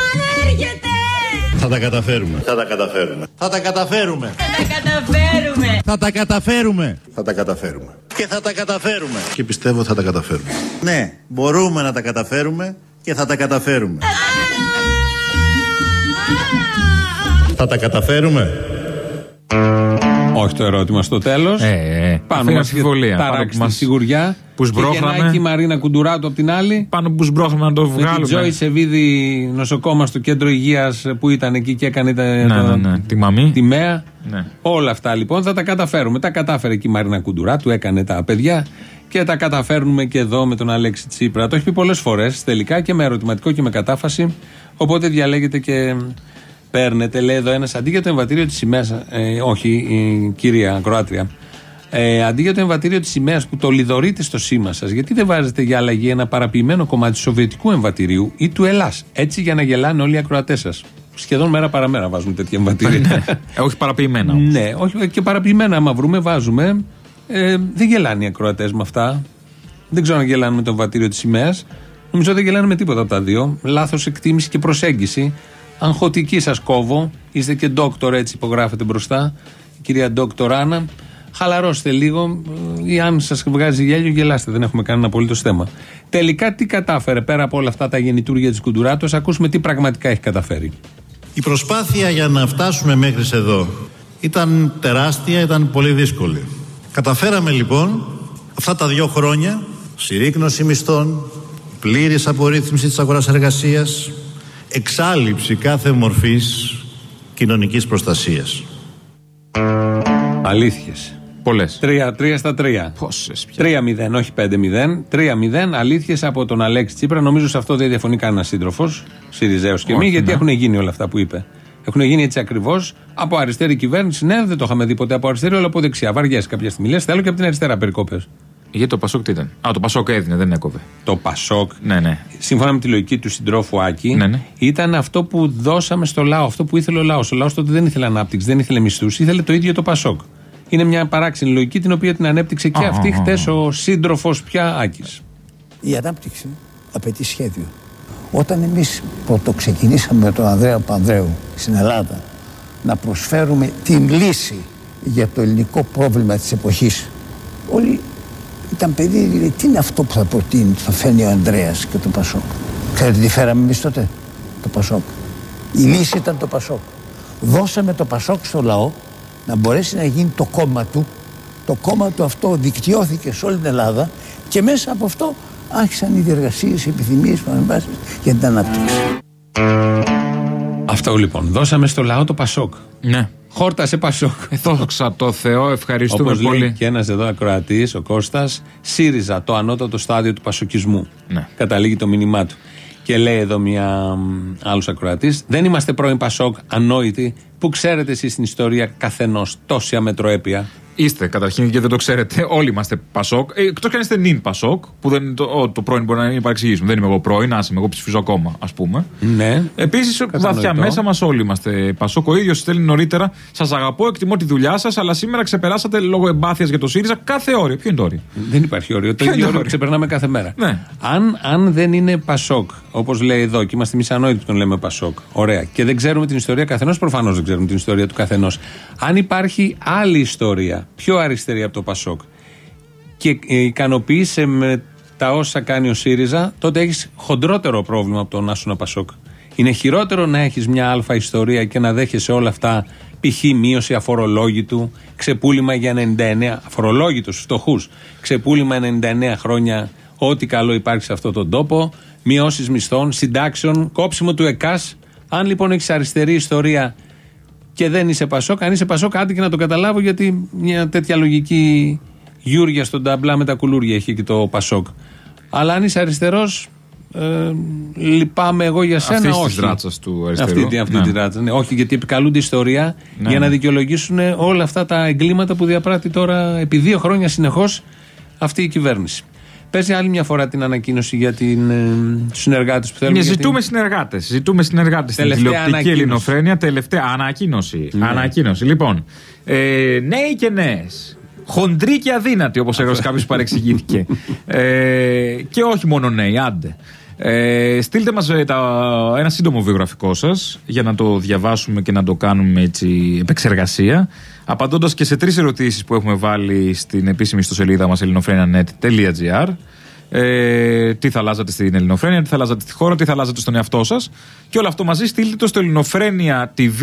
Έρχεται, μάνα, έρχεται. Θα τα καταφέρουμε. Θα τα καταφέρουμε. Θα τα καταφέρουμε. Θα τα καταφέρουμε. Θα τα καταφέρουμε. Θα τα καταφέρουμε. Και θα τα καταφέρουμε. Και πιστεύω θα τα καταφέρουμε. Ναι, μπορούμε να τα καταφέρουμε και θα τα καταφέρουμε. Θα τα καταφέρουμε. Όχι το ερώτημα στο τέλος. Ε, ε, Πάνω αυτή είναι μα αμφιβολία. Πάνω ταράξει που της μας- σιγουριά. που Και σμπρώχναμε. γεννάει και η Μαρίνα Κουντουράτου από την άλλη. Πάνω που σμπρώχναμε να το Με την βγάλουμε. Τζόι Σεβίδη νοσοκόμα στο κέντρο υγείας που ήταν εκεί και έκανε τα, Ναι, το- ναι, ναι. Τη μαμή. τη ΜΕΑ. Ναι. Όλα αυτά λοιπόν θα τα καταφέρουμε. Τα κατάφερε και η Μαρίνα Κουντουράτου, έκανε τα παιδιά και τα καταφέρνουμε και εδώ με τον Αλέξη Τσίπρα. Το έχει πει πολλές φορές τελικά και με ερωτηματικό και με κατάφαση. Οπότε διαλέγετε και παίρνετε. Λέει εδώ ένας αντί για το εμβατήριο της σημαίας. Ε, όχι, η κυρία Κροάτρια. Ε, αντί για το εμβατήριο της σημαίας που το λιδωρείτε στο σήμα σας, γιατί δεν βάζετε για αλλαγή ένα παραποιημένο κομμάτι του σοβιετικού εμβατηρίου ή του Ελλάς. Έτσι για να γελάνε όλοι οι ακροατές σας. Σχεδόν μέρα παραμέρα βάζουν τέτοια εμβατήρια. Ε, όχι παραποιημένα. όμως. ναι, όχι και παραποιημένα. Άμα βρούμε, βάζουμε. Ε, δεν γελάνε οι ακροατές με αυτά. Δεν ξέρω αν γελάνε με το εμβατήριο της σημαίας. Νομίζω δεν γελάνε με τίποτα από τα δύο. Λάθος εκτίμηση και προσέγγιση. Αγχωτική σας κόβω. Είστε και ντόκτορ, έτσι υπογράφετε μπροστά. Η κυρία Ντόκτορ Άννα. Χαλαρώστε λίγο ε, ή αν σας βγάζει γέλιο, γελάστε. Δεν έχουμε κανένα απολύτως θέμα. Τελικά τι κατάφερε πέρα από όλα αυτά τα γεννητούρια της Κουντουράτος, ακούσουμε τι πραγματικά έχει καταφέρει. Η προσπάθεια για να φτάσουμε μέχρι εδώ ήταν τεράστια, ήταν πολύ δύσκολη. Καταφέραμε λοιπόν αυτά τα δύο χρόνια συρρήκνωση μισθών, πλήρης απορρίθμιση της αγοράς εργασίας, εξάλληψη κάθε μορφής κοινωνικής προστασίας. Αλήθειες. Πολλές. Τρία, τρία στα τρία. Πόσες Τρία μηδέν, όχι πέντε μηδέν. Τρία μηδέν, αλήθειες από τον Αλέξη Τσίπρα. Νομίζω σε αυτό δεν διαφωνεί κανένας σύντροφος, Σιριζέος και μη, Όχι, γιατί ναι. έχουν γίνει όλα αυτά που είπε. Έχουν γίνει έτσι ακριβώς από αριστερή κυβέρνηση. Ναι, δεν το είχαμε δει ποτέ από αριστερή, αλλά από δεξιά. Βαριέ κάποια στιγμή. Λες, θέλω και από την αριστερά περικόπες. Γιατί το Πασόκ τι ήταν; Α, το Πασόκ έδινε, δεν έκοβε. Το Πασόκ, Ναι, ναι. σύμφωνα με τη λογική του συντρόφου Άκη, Ναι, ναι. ήταν αυτό που δώσαμε στο λαό, αυτό που ήθελε ο λαός. Ο λαός τότε δεν ήθελε ανάπτυξη, δεν ήθελε μισθούς, ήθελε το ίδιο το Πασόκ. Είναι μια παράξενη λογική την οποία την ανέπτυξε και Α, αυτή α, α, χτες ο σύντροφος πια Άκης. Η ανάπτυξη απαιτεί σχέδιο. Όταν εμείς πρωτοξεκινήσαμε με τον Ανδρέα Πανδρέου στην Ελλάδα να προσφέρουμε την λύση για το ελληνικό πρόβλημα της εποχής όλοι ήταν παιδί, λέει, τι είναι αυτό που θα προτείνει, θα φέρνει ο Ανδρέας και το Πασόκ. Ξέρετε τι φέραμε εμείς τότε, το Πασόκ. Η λύση ήταν το Πασόκ. Δώσαμε το Πασόκ στο λαό να μπορέσει να γίνει το κόμμα του. Το κόμμα του αυτό δικτυώθηκε σε όλη την Ελλάδα και μέσα από αυτό άρχισαν οι διεργασίες, οι επιθυμίες, οι παρεμβάσεις για την ανάπτυξη. Αυτό λοιπόν. Δώσαμε στο λαό το Πασόκ. Ναι. Χόρτασε Πασόκ. Ε, δόξα τω Θεώ, ευχαριστούμε Όπως πολύ. λέει και ένας εδώ ακροατής, ο Κώστας, ΣΥΡΙΖΑ, το ανώτατο στάδιο του πασοκισμού. Ναι. Καταλήγει το μήνυμά του. Και λέει εδώ μια άλλος ακροατής, δεν είμαστε πρώην Πασόκ, ανόητοι, που ξέρετε εσείς την ιστορία καθενός τόση αμετροέπεια. Είστε καταρχήν και δεν το ξέρετε. Όλοι είμαστε Πασόκ. Ε, Εκτός κι αν είστε νυν Πασόκ, που δεν, το, ο, το πρώην μπορεί να είναι παρεξηγήσιμο. Δεν είμαι εγώ πρώην, άσε με, εγώ ψηφίζω ακόμα, ας πούμε. Ναι. Επίσης, Κατανοητό. βαθιά μέσα μας όλοι είμαστε Πασόκ. Ο ίδιος στέλνει νωρίτερα. Σας αγαπώ, εκτιμώ τη δουλειά σας, αλλά σήμερα ξεπεράσατε λόγω εμπάθειας για το ΣΥΡΙΖΑ κάθε όριο. Ποιο είναι το όριο; Δεν υπάρχει όριο. Το Ποιο είναι ίδιο το όριο όριο; ξεπερνάμε κάθε μέρα. Ναι. Αν, αν δεν είναι Πασόκ, όπως λέει εδώ, και είμαστε εμεί ανόητοι που τον λέμε Πασόκ, ωραία, και δεν ξέρουμε την ιστορία καθενός, προφανώς δεν ξέρουμε την ιστορία του καθενός. Αν υπάρχει άλλη ιστορία, πιο αριστερή από το Πασόκ, και ε, ικανοποιείσαι με τα όσα κάνει ο ΣΥΡΙΖΑ, τότε έχεις χοντρότερο πρόβλημα από το να σου Πασόκ. Είναι χειρότερο να έχεις μια αλφα ιστορία και να δέχεσαι όλα αυτά, π.χ. μείωση αφορολόγητου, ξεπούλημα για 99, αφορολόγητους, φτωχούς, ξεπούλημα 99 χρόνια, ό,τι καλό υπάρχει σε αυτόν τον τόπο, μειώσεις μισθών, συντάξεων, κόψιμο του ΕΚΑΣ. Αν λοιπόν έχεις αριστερή ιστορία και δεν είσαι Πασόκ, αν είσαι Πασόκ, άντε και να το καταλάβω γιατί μια τέτοια λογική γιούρια στον ταμπλά με τα κουλούρια έχει και το Πασόκ. Αλλά αν είσαι αριστερός, ε, λυπάμαι εγώ για σένα. Αυτής όχι. της ράτσας του αριστερού. Αυτή, τη- αυτή Ναι. τη ράτσα. Ναι. Όχι, γιατί επικαλούνται ιστορία Ναι, για να ναι. δικαιολογήσουν όλα αυτά τα εγκλήματα που διαπράττει τώρα επί δύο χρόνια συνεχώς αυτή η κυβέρνηση. Παίζει άλλη μια φορά την ανακοίνωση για την ε, συνεργάτες που θέλουν. Ναι, γιατί- ζητούμε συνεργάτες. Ζητούμε συνεργάτες στην Τελευταία τηλεοπτική ανακοίνωση. ελληνοφρένεια. Τελευταία ανακοίνωση. Ναι. Ανακοίνωση. Λοιπόν, ε, νέοι και νέες. Χοντροί και αδύνατοι, όπως έγραψε κάποιος που παρεξηγήθηκε. ε, και όχι μόνο νέοι, άντε. Ε, στείλτε μας ε, τα, ένα σύντομο βιογραφικό σας για να το διαβάσουμε και να το κάνουμε έτσι επεξεργασία απαντώντας και σε τρεις ερωτήσεις που έχουμε βάλει στην επίσημη ιστοσελίδα μας ελληνοφρένια.net.gr ε, τι θα αλλάζατε στην Ελληνοφρένεια, τι θα αλλάζατε στη χώρα, τι θα αλλάζατε στον εαυτό σας. Και όλο αυτό μαζί στείλτε το στο ελληνοφρένια TV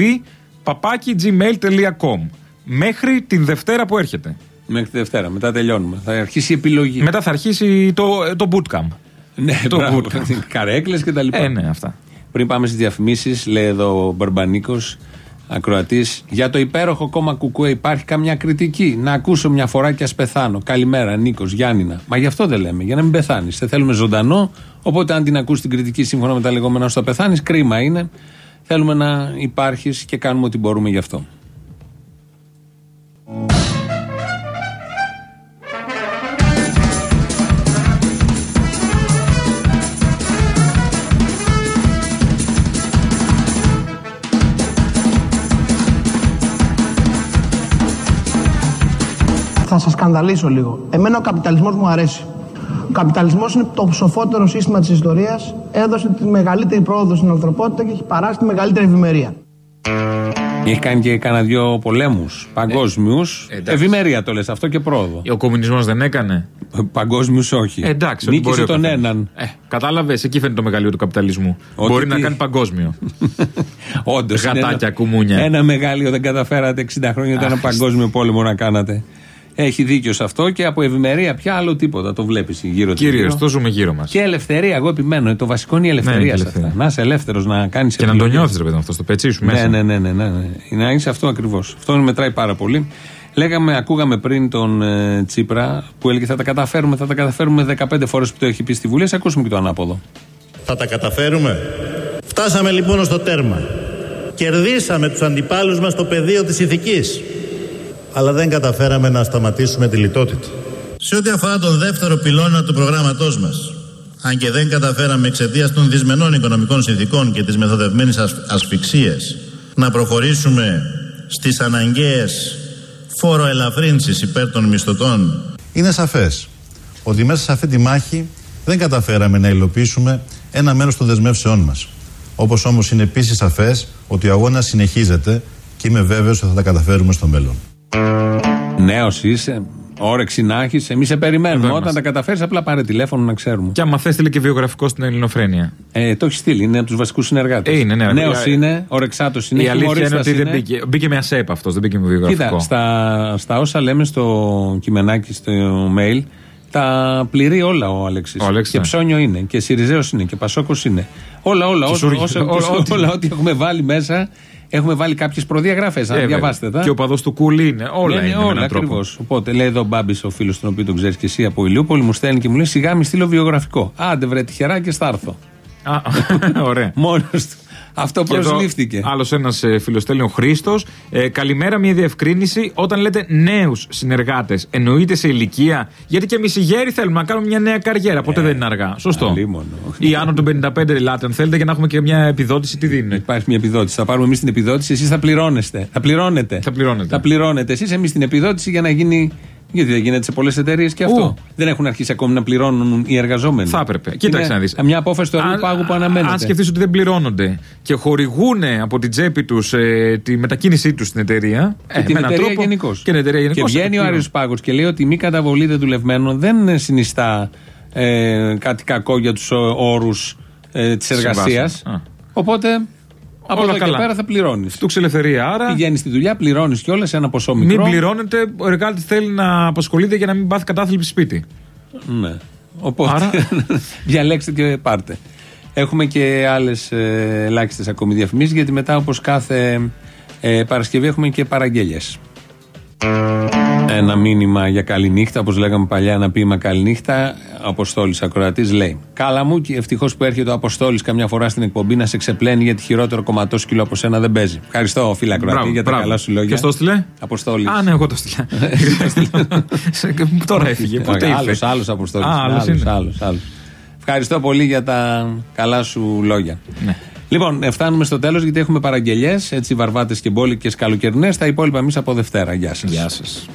παπάκι gmail.com μέχρι την Δευτέρα που έρχεται. Μέχρι τη Δευτέρα, μετά τελειώνουμε. Θα αρχίσει η επιλογή. Μετά θα αρχίσει το, το bootcamp. Ναι, το μπράβο. bootcamp. Καρέκλες και τα λοιπά. Ε, ναι, αυτά. Πριν πάμε στις διαφημίσεις, λέει εδώ ο Μπαρμπανίκος, ακροατής, για το υπέροχο κόμμα Κουκουέ υπάρχει καμιά κριτική. Να ακούσω μια φορά και ας πεθάνω. Καλημέρα, Νίκος, Γιάννηνα. Μα γι' αυτό δεν λέμε, για να μην πεθάνεις. Σε θέλουμε ζωντανό, οπότε αν την ακούς την κριτική σύμφωνα με τα λεγόμενα όσο θα πεθάνεις, κρίμα είναι. Θέλουμε να υπάρχεις και κάνουμε ό,τι μπορούμε γι' αυτό. Θα σας σκανδαλίσω λίγο. Εμένα ο καπιταλισμός μου αρέσει. Ο καπιταλισμός είναι το σοφότερο σύστημα της ιστορίας. Έδωσε τη μεγαλύτερη πρόοδο στην ανθρωπότητα και έχει παράσει τη μεγαλύτερη ευημερία. Έχει κάνει και κανένα δυο πολέμους παγκόσμιους. Ε, εντάξει. Ευημερία το λες αυτό και πρόοδο. Ο κομμουνισμός δεν έκανε; Παγκόσμιους όχι. Ε, εντάξει, ότι μπορεί Νίκησε ο τον καθένας. έναν. Ε, Κατάλαβες, εκεί φαίνεται το μεγαλείο του καπιταλισμού. Ότι μπορεί τι- να κάνει παγκόσμιο. Όντως. Γατάκια, κουμούνια. Ένα μεγάλειο δεν καταφέρατε 60 χρόνια, ήταν ένα παγκόσμιο πόλεμο να κάνατε. Έχει δίκιο σε αυτό και από ευημερία πια άλλο τίποτα. Το βλέπεις γύρω του. Κυρίω, το ζούμε γύρω μας. Και ελευθερία, εγώ επιμένω. Το βασικό είναι η ελευθερία Ναι, και σε ελευθερία. αυτά. Να είσαι ελεύθερος να κάνεις Και να το νιώθεις, ρε παιδί μου, αυτό στο πετσί σου μέσα. Ναι, ναι, ναι, ναι, ναι, ναι. Να είσαι αυτό ακριβώς. Αυτό μετράει πάρα πολύ. Λέγαμε, ακούγαμε πριν τον ε, Τσίπρα που έλεγε θα τα καταφέρουμε, θα τα καταφέρουμε 15 φορές που το έχει πει στη Βουλή. Ας ακούσουμε και το ανάποδο. Θα τα καταφέρουμε. Φτάσαμε λοιπόν στο τέρμα. Κερδίσαμε τους αντιπάλους μας στο πεδίο της ηθικής. Αλλά δεν καταφέραμε να σταματήσουμε τη λιτότητα. Σε ό,τι αφορά τον δεύτερο πυλώνα του προγράμματός μας, αν και δεν καταφέραμε εξαιτίας των δυσμενών οικονομικών συνθήκων και της μεθοδευμένης ασφ- ασφυξίας να προχωρήσουμε στις αναγκαίες φόρο ελαφρύνσεις υπέρ των μισθωτών. Είναι σαφές ότι μέσα σε αυτή τη μάχη δεν καταφέραμε να υλοποιήσουμε ένα μέρος των δεσμεύσεών μας. Όπως όμως είναι επίσης σαφές ότι ο αγώνας συνεχίζεται και είμαι βέβαιος ότι θα τα καταφέρουμε στο μέλλον. Νέος είσαι, όρεξη να έχεις, εμείς σε περιμένουμε. Εδώ Όταν είμαστε. τα καταφέρεις, απλά πάρε τηλέφωνο να ξέρουμε. Και άμα θες, στείλε και βιογραφικό στην Ελληνοφρένεια. Ε, το έχεις στείλει, είναι από τους βασικούς συνεργάτες. Ε, είναι, ναι. Νέος Ε, είναι, ορεξάτο είναι, Η αλήθεια είναι χιουμορίστας ότι δεν είναι. μπήκε. Μπήκε με ΑΣΕΠ αυτός, δεν μπήκε με βιογραφικό. Κοίτα, στα, στα όσα λέμε στο κειμενάκι, στο mail, τα πληρεί όλα ο Αλέξης. Ο Αλέξης, Και ναι. ψώνιο είναι, και Σιριζέος είναι, και Πασόκος είναι. Όλα, όλα, Και όσα, Σούργη- όσα, όλα, όσα- ό,τι. όλα, ό,τι έχουμε βάλει μέσα, έχουμε βάλει κάποιες προδιαγραφές. Ε, Αν βέβαια. διαβάσετε τα. Και ο παδός του κούλι είναι. Όλα Ναι, ναι, είναι. με όλα έναν τρόπο. ακριβώς. Οπότε λέει εδώ ο Μπάμπης, ο φίλος τον οποίο τον ξέρεις και εσύ από Ηλιούπολη, μου στέλνει και μου λέει σιγά μη στείλω βιογραφικό. Άντε βρε τυχερά και στάρθω. Α, ωραία. Μόνος του. Αυτό Και εδώ προσλήφθηκε. Άλλος ένας ε, φιλοστέλνει ο Χρήστος. Ε, καλημέρα, μια διευκρίνηση. Όταν λέτε νέους συνεργάτες, εννοείται σε ηλικία; Γιατί και εμεί οι γέροι θέλουμε να κάνουμε μια νέα καριέρα. Ποτέ δεν είναι αργά. Σωστό. Ε, αλίμονο. Ή άνω των 55 ελάτε, αν θέλετε, για να έχουμε και μια επιδότηση. Τι δίνουν; Υπάρχει μια επιδότηση. Θα πάρουμε εμείς την επιδότηση, εσείς θα πληρώνεστε. Θα πληρώνετε. Θα πληρώνετε. Θα πληρώνετε εσείς, εμείς την επιδότηση για να γίνει. Γιατί δεν γίνεται σε πολλές εταιρείες και αυτό. Ου. Δεν έχουν αρχίσει ακόμη να πληρώνουν οι εργαζόμενοι. Θα έπρεπε. Κοίταξε Είναι να δεις. Μια απόφαση του ελληνικού πάγου που αναμένεται. Αν σκεφτείς ότι δεν πληρώνονται και χορηγούν από την τσέπη τους τη μετακίνησή τους στην εταιρεία. Και την εταιρεία γενικώς. Και την εταιρεία Και γενικώς, βγαίνει ο πληρώνουν. Άριο Πάγος και λέει ότι η μη καταβολή δεδουλευμένων δεν συνιστά ε, κάτι κακό για τους όρους ε, της εργασίας. Συμβάσεων. Α. Οπότε από Όλα εδώ και καλά. πέρα θα πληρώνεις. Φτούξε ελευθερία. Άρα Πηγαίνεις στη δουλειά, πληρώνεις κιόλας ένα ποσό μικρό. μην πληρώνετε. Ο εργάτης θέλει να απασχολείται για να μην πάθει κατάθλιψη σπίτι. Ναι. Οπότε Άρα- διαλέξτε και πάρτε. Έχουμε και άλλες ε, ελάχιστες ακόμη διαφημίσεις, γιατί μετά, όπως κάθε ε, Παρασκευή, έχουμε και παραγγέλιες. Ένα μήνυμα για καληνύχτα, όπως λέγαμε παλιά, ένα ποίημα καληνύχτα. Αποστόλης Ακροατής λέει: Καλά μου και ευτυχώς που έρχεται ο Αποστόλης καμιά φορά στην εκπομπή να σε ξεπλένει γιατί χειρότερο κομματόσκυλο από σένα δεν παίζει. Ευχαριστώ, φίλε Ακροατή, Μπράβο, για τα μπράβο. καλά σου λόγια. Ποιος το έστειλε; Αποστόλης. Α, ναι, εγώ το στείλα. Τώρα έφυγε. Πότε ήρθε; Άλλος, άλλος αποστόλης. Α, άλλος Άλλος, είναι. άλλος, άλλος. Ευχαριστώ πολύ για τα καλά σου λόγια. Ναι. Λοιπόν, ε, φτάνουμε στο τέλος γιατί έχουμε παραγγελιές, έτσι βαρβάτες και μπόλικες καλοκαιρινές. Τα υπόλοιπα εμείς από Δευτέρα. Γεια σας. Γεια σας.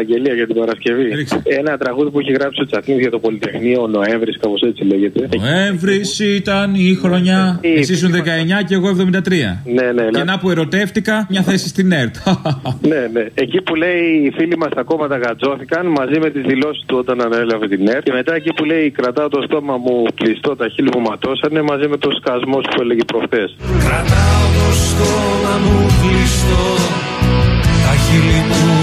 Παραγγελία για την Παρασκευή. Ρίξε. Ένα τραγούδι που έχει γράψει ο Τσακνή για το Πολυτεχνείο, ο Νοέμβρη, κάπω έτσι λέγεται. Νοέμβρη ήταν η χρονιά. Ε, Εσύ ήσουν 19 και εγώ 73. Ναι, ναι, Και ναι. να που ερωτεύτηκα, μια θέση στην ΕΡΤ. ναι, ναι. Εκεί που λέει οι φίλοι μα τα κόμματα γατζώθηκαν μαζί με τι δηλώσει του όταν ανέλαβε την ΕΡΤ. Και μετά εκεί που λέει κρατάω το στόμα μου κλειστό, τα χείλη μου ματώσανε μαζί με το σκασμό που έλεγε προχθέ. Κρατάω το στόμα μου κλειστό Τα χείλη μου ματώσανε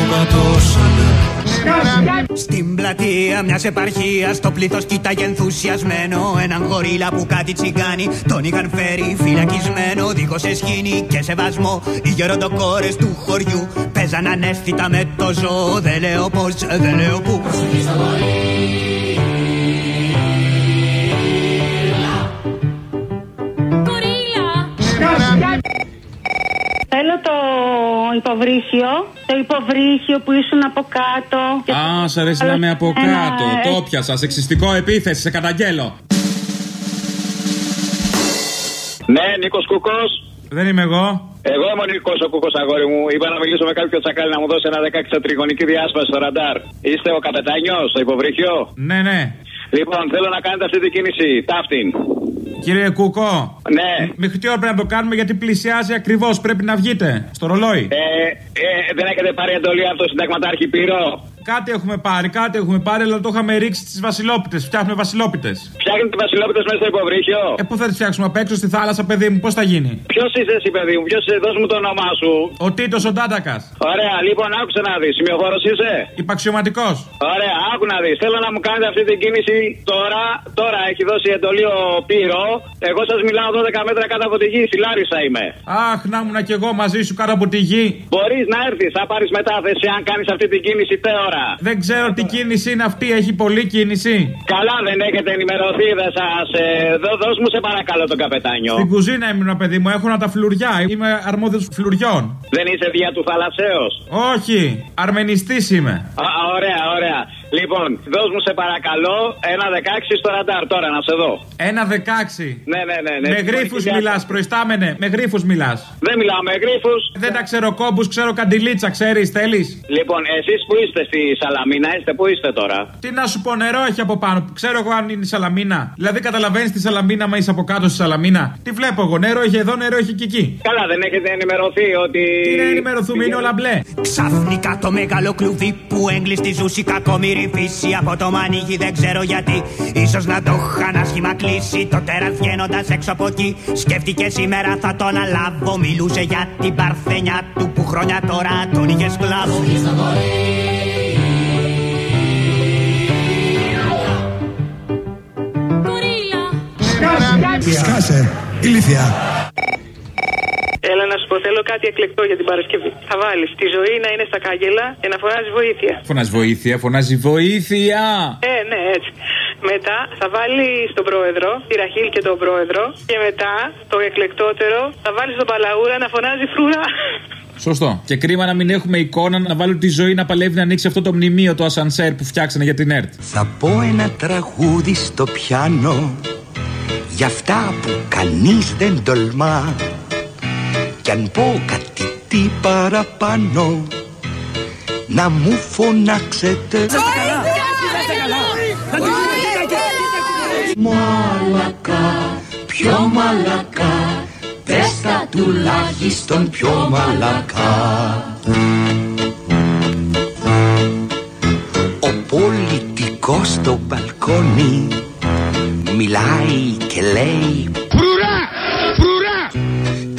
Στην πλατεία μιας επαρχίας το πλήθος κοίταγε ενθουσιασμένο. Έναν γορίλα που κάτι τσιγκάνει τον είχαν φέρει φυλακισμένο. Δίχως σε σκηνή και σεβασμό. Οι γεροντοκόρες του χωριού παίζαν ανεύθυτα με το ζώο. Δεν λέω πώ, δεν λέω πού. Θέλω το υποβρύχιο, το υποβρύχιο που ήσουν από κάτω. και- Α, σ' αρέσει να είμαι από Ένα, κάτω. ε, Το πιασα. Σεξιστικό επίθεση, σε καταγγέλω. Ναι, Νίκος Κούκο. Δεν είμαι εγώ. Εγώ είμαι ο Νικό ο Κούκο αγόρι μου. Είπα να μιλήσω με κάποιο τσακάλι να μου δώσει ένα 16 τριγωνική διάσπαση στο ραντάρ. Είστε ο καπετάνιος, στο υποβρύχιο; Ναι, ναι. Λοιπόν, θέλω να κάνετε αυτή την κίνηση. Ταύτην. Κύριε Κούκο. Ναι. Μέχρι τι ώρα πρέπει να το κάνουμε γιατί πλησιάζει ακριβώς. Πρέπει να βγείτε. Στο ρολόι. Ε, ε, δεν έχετε πάρει εντολή από το συνταγματάρχη Πύρο; Κάτι έχουμε πάρει, κάτι έχουμε πάρει, αλλά το είχαμε ρίξει στις Βασιλόπιτες. Φτιάχνουμε Βασιλόπιτες. Φτιάχνετε Βασιλόπιτες μέσα στο υποβρύχιο. Ε, πού θα τις φτιάξουμε απ' έξω στη θάλασσα, παιδί μου, πώς θα γίνει; Ποιος είσαι εσύ, παιδί μου, ποιος είσαι, δώσ' μου το όνομά σου. Ο Τίτος ο Ντάτακας. Ωραία, λοιπόν, άκουσε να δεις. Σημειοφόρος είσαι. Υπαξιωματικός. Ωραία, άκου να δεις. Θέλω να μου κάνετε αυτή την κίνηση τώρα. Τώρα έχει δώσει εντολή ο Πύρο. Εγώ σας μιλάω 12 μέτρα κάτω από τη γη. Στη Λάρισα είμαι. Αχ, να ήμουν κι εγώ μαζί σου κάτω από τη γη. Μπορείς να έρθεις, θα πάρεις μετάθεση αν κάνεις αυτή την κίνηση τώρα. Δεν ξέρω τι κίνηση είναι αυτή, έχει πολλή κίνηση. Καλά, δεν έχετε ενημερωθεί, δεν σας. Ε, δώ- δώσ' μου σε παρακαλώ τον καπετάνιο. Στην κουζίνα ήμουν, παιδί μου, έχω να τα φλουριά. Είμαι αρμόδιος φλουριών. Δεν είσαι δια του θαλασσέως. Όχι, αρμενιστής είμαι. Α, α, ωραία, ωραία. Λοιπόν, δώσ' μου σε παρακαλώ ένα 16 στο ραντάρ τώρα να σε δω. Ένα 16. Ναι, ναι, ναι. ναι. Με γρήφου μιλάς, προϊστάμενε. Με γρήφου μιλάς. Δεν μιλάω με γρήφου. Δεν τα ξέρω κόμπους, ξέρω καντιλίτσα, ξέρεις, θέλεις. Λοιπόν, εσείς που είστε στη Σαλαμίνα, είστε που είστε τώρα; Τι να σου πω, νερό έχει από πάνω. Ξέρω εγώ αν είναι η Σαλαμίνα. Δηλαδή καταλαβαίνεις τη Σαλαμίνα, μα είσαι από κάτω στη Σαλαμίνα. Τι βλέπω εγώ, νερό έχει εδώ, νερό έχει και εκεί. Καλά, δεν έχετε ενημερωθεί ότι. Τι να ενημερωθούμε, είναι όλα μπλε. Ξαφνικά το μεγάλο κλουβί που έγκλειστη ζούση κακόμοιρη φύση από το μανίκι δεν ξέρω γιατί. Ίσως να το είχαν άσχημα κλείσει το τέρας βγαίνοντας έξω από εκεί. Σκέφτηκες σήμερα θα τον αλάβω. Μιλούσε για την παρθενιά του που χρόνια τώρα τον είχες σκλάβο. Σκάσε, ηλίθεια. Έλα να σου πω, θέλω κάτι εκλεκτό για την Παρασκευή. Θα βάλεις τη ζωή να είναι στα κάγκελα και να φωνάζει βοήθεια. Φωνάζει βοήθεια, φωνάζει βοήθεια. Ε, ναι, έτσι. Μετά θα βάλει τον πρόεδρο, τη Ραχίλ και τον πρόεδρο. Και μετά, το εκλεκτότερο, θα βάλει τον Παλαούρα να φωνάζει φρουρά. Σωστό. Και κρίμα να μην έχουμε εικόνα να βάλω τη ζωή να παλεύει να ανοίξει αυτό το μνημείο, το ασανσέρ που φτιάξανε για την ΕΡΤ. Θα πω ένα τραγούδι στο πιάνο Για αυτά που κανείς δεν τολμά Κι αν πω κάτι τι παραπάνω Να μου φωνάξετε Μαλακά, πιο μαλακά Πες τα τουλάχιστον πιο μαλακά Ο πολιτικός στο μπαλκόνι Μιλάει και λέει Φρουρά! Φρουρά!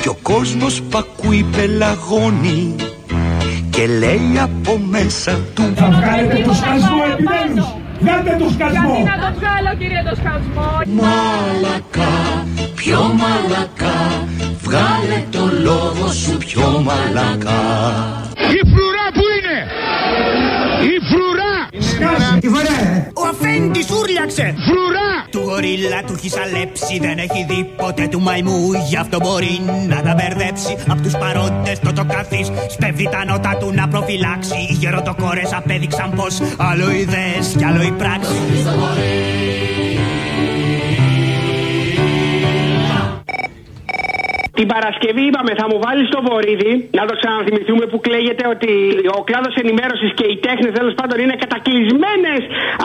Κι ο κόσμος π' ακούει πελαγώνει Και λέει από μέσα του Θα βγάλετε το σκασμό επιτέλους. Βγάλτε το σκασμό. Γιατί να το βγάλω κύριε το σκασμό; Μαλακά, πιο μαλακά Βγάλε το λόγο σου πιο μαλακά Η φρουρά που είναι. Η φρουρά. Σκάσε. Τι φορά, ε. Ο αφέντη ούρλιαξε! Φρουρά! Του γορίλα του έχει σαλέψει, δεν έχει δει ποτέ του μαϊμού. Γι' αυτό μπορεί να τα μπερδέψει. Απ' τους παρόντες το το καθή σπέβδει τα νότα του να προφυλάξει. Οι γεροτοκόρε απέδειξαν πως άλλο ιδέες κι άλλο η πράξη. Την Παρασκευή είπαμε θα μου βάλεις το βορίδι, να το ξαναθυμηθούμε που κλαίγεται ότι ο κλάδος ενημέρωσης και οι τέχνες τέλος πάντων είναι κατακλυσμένες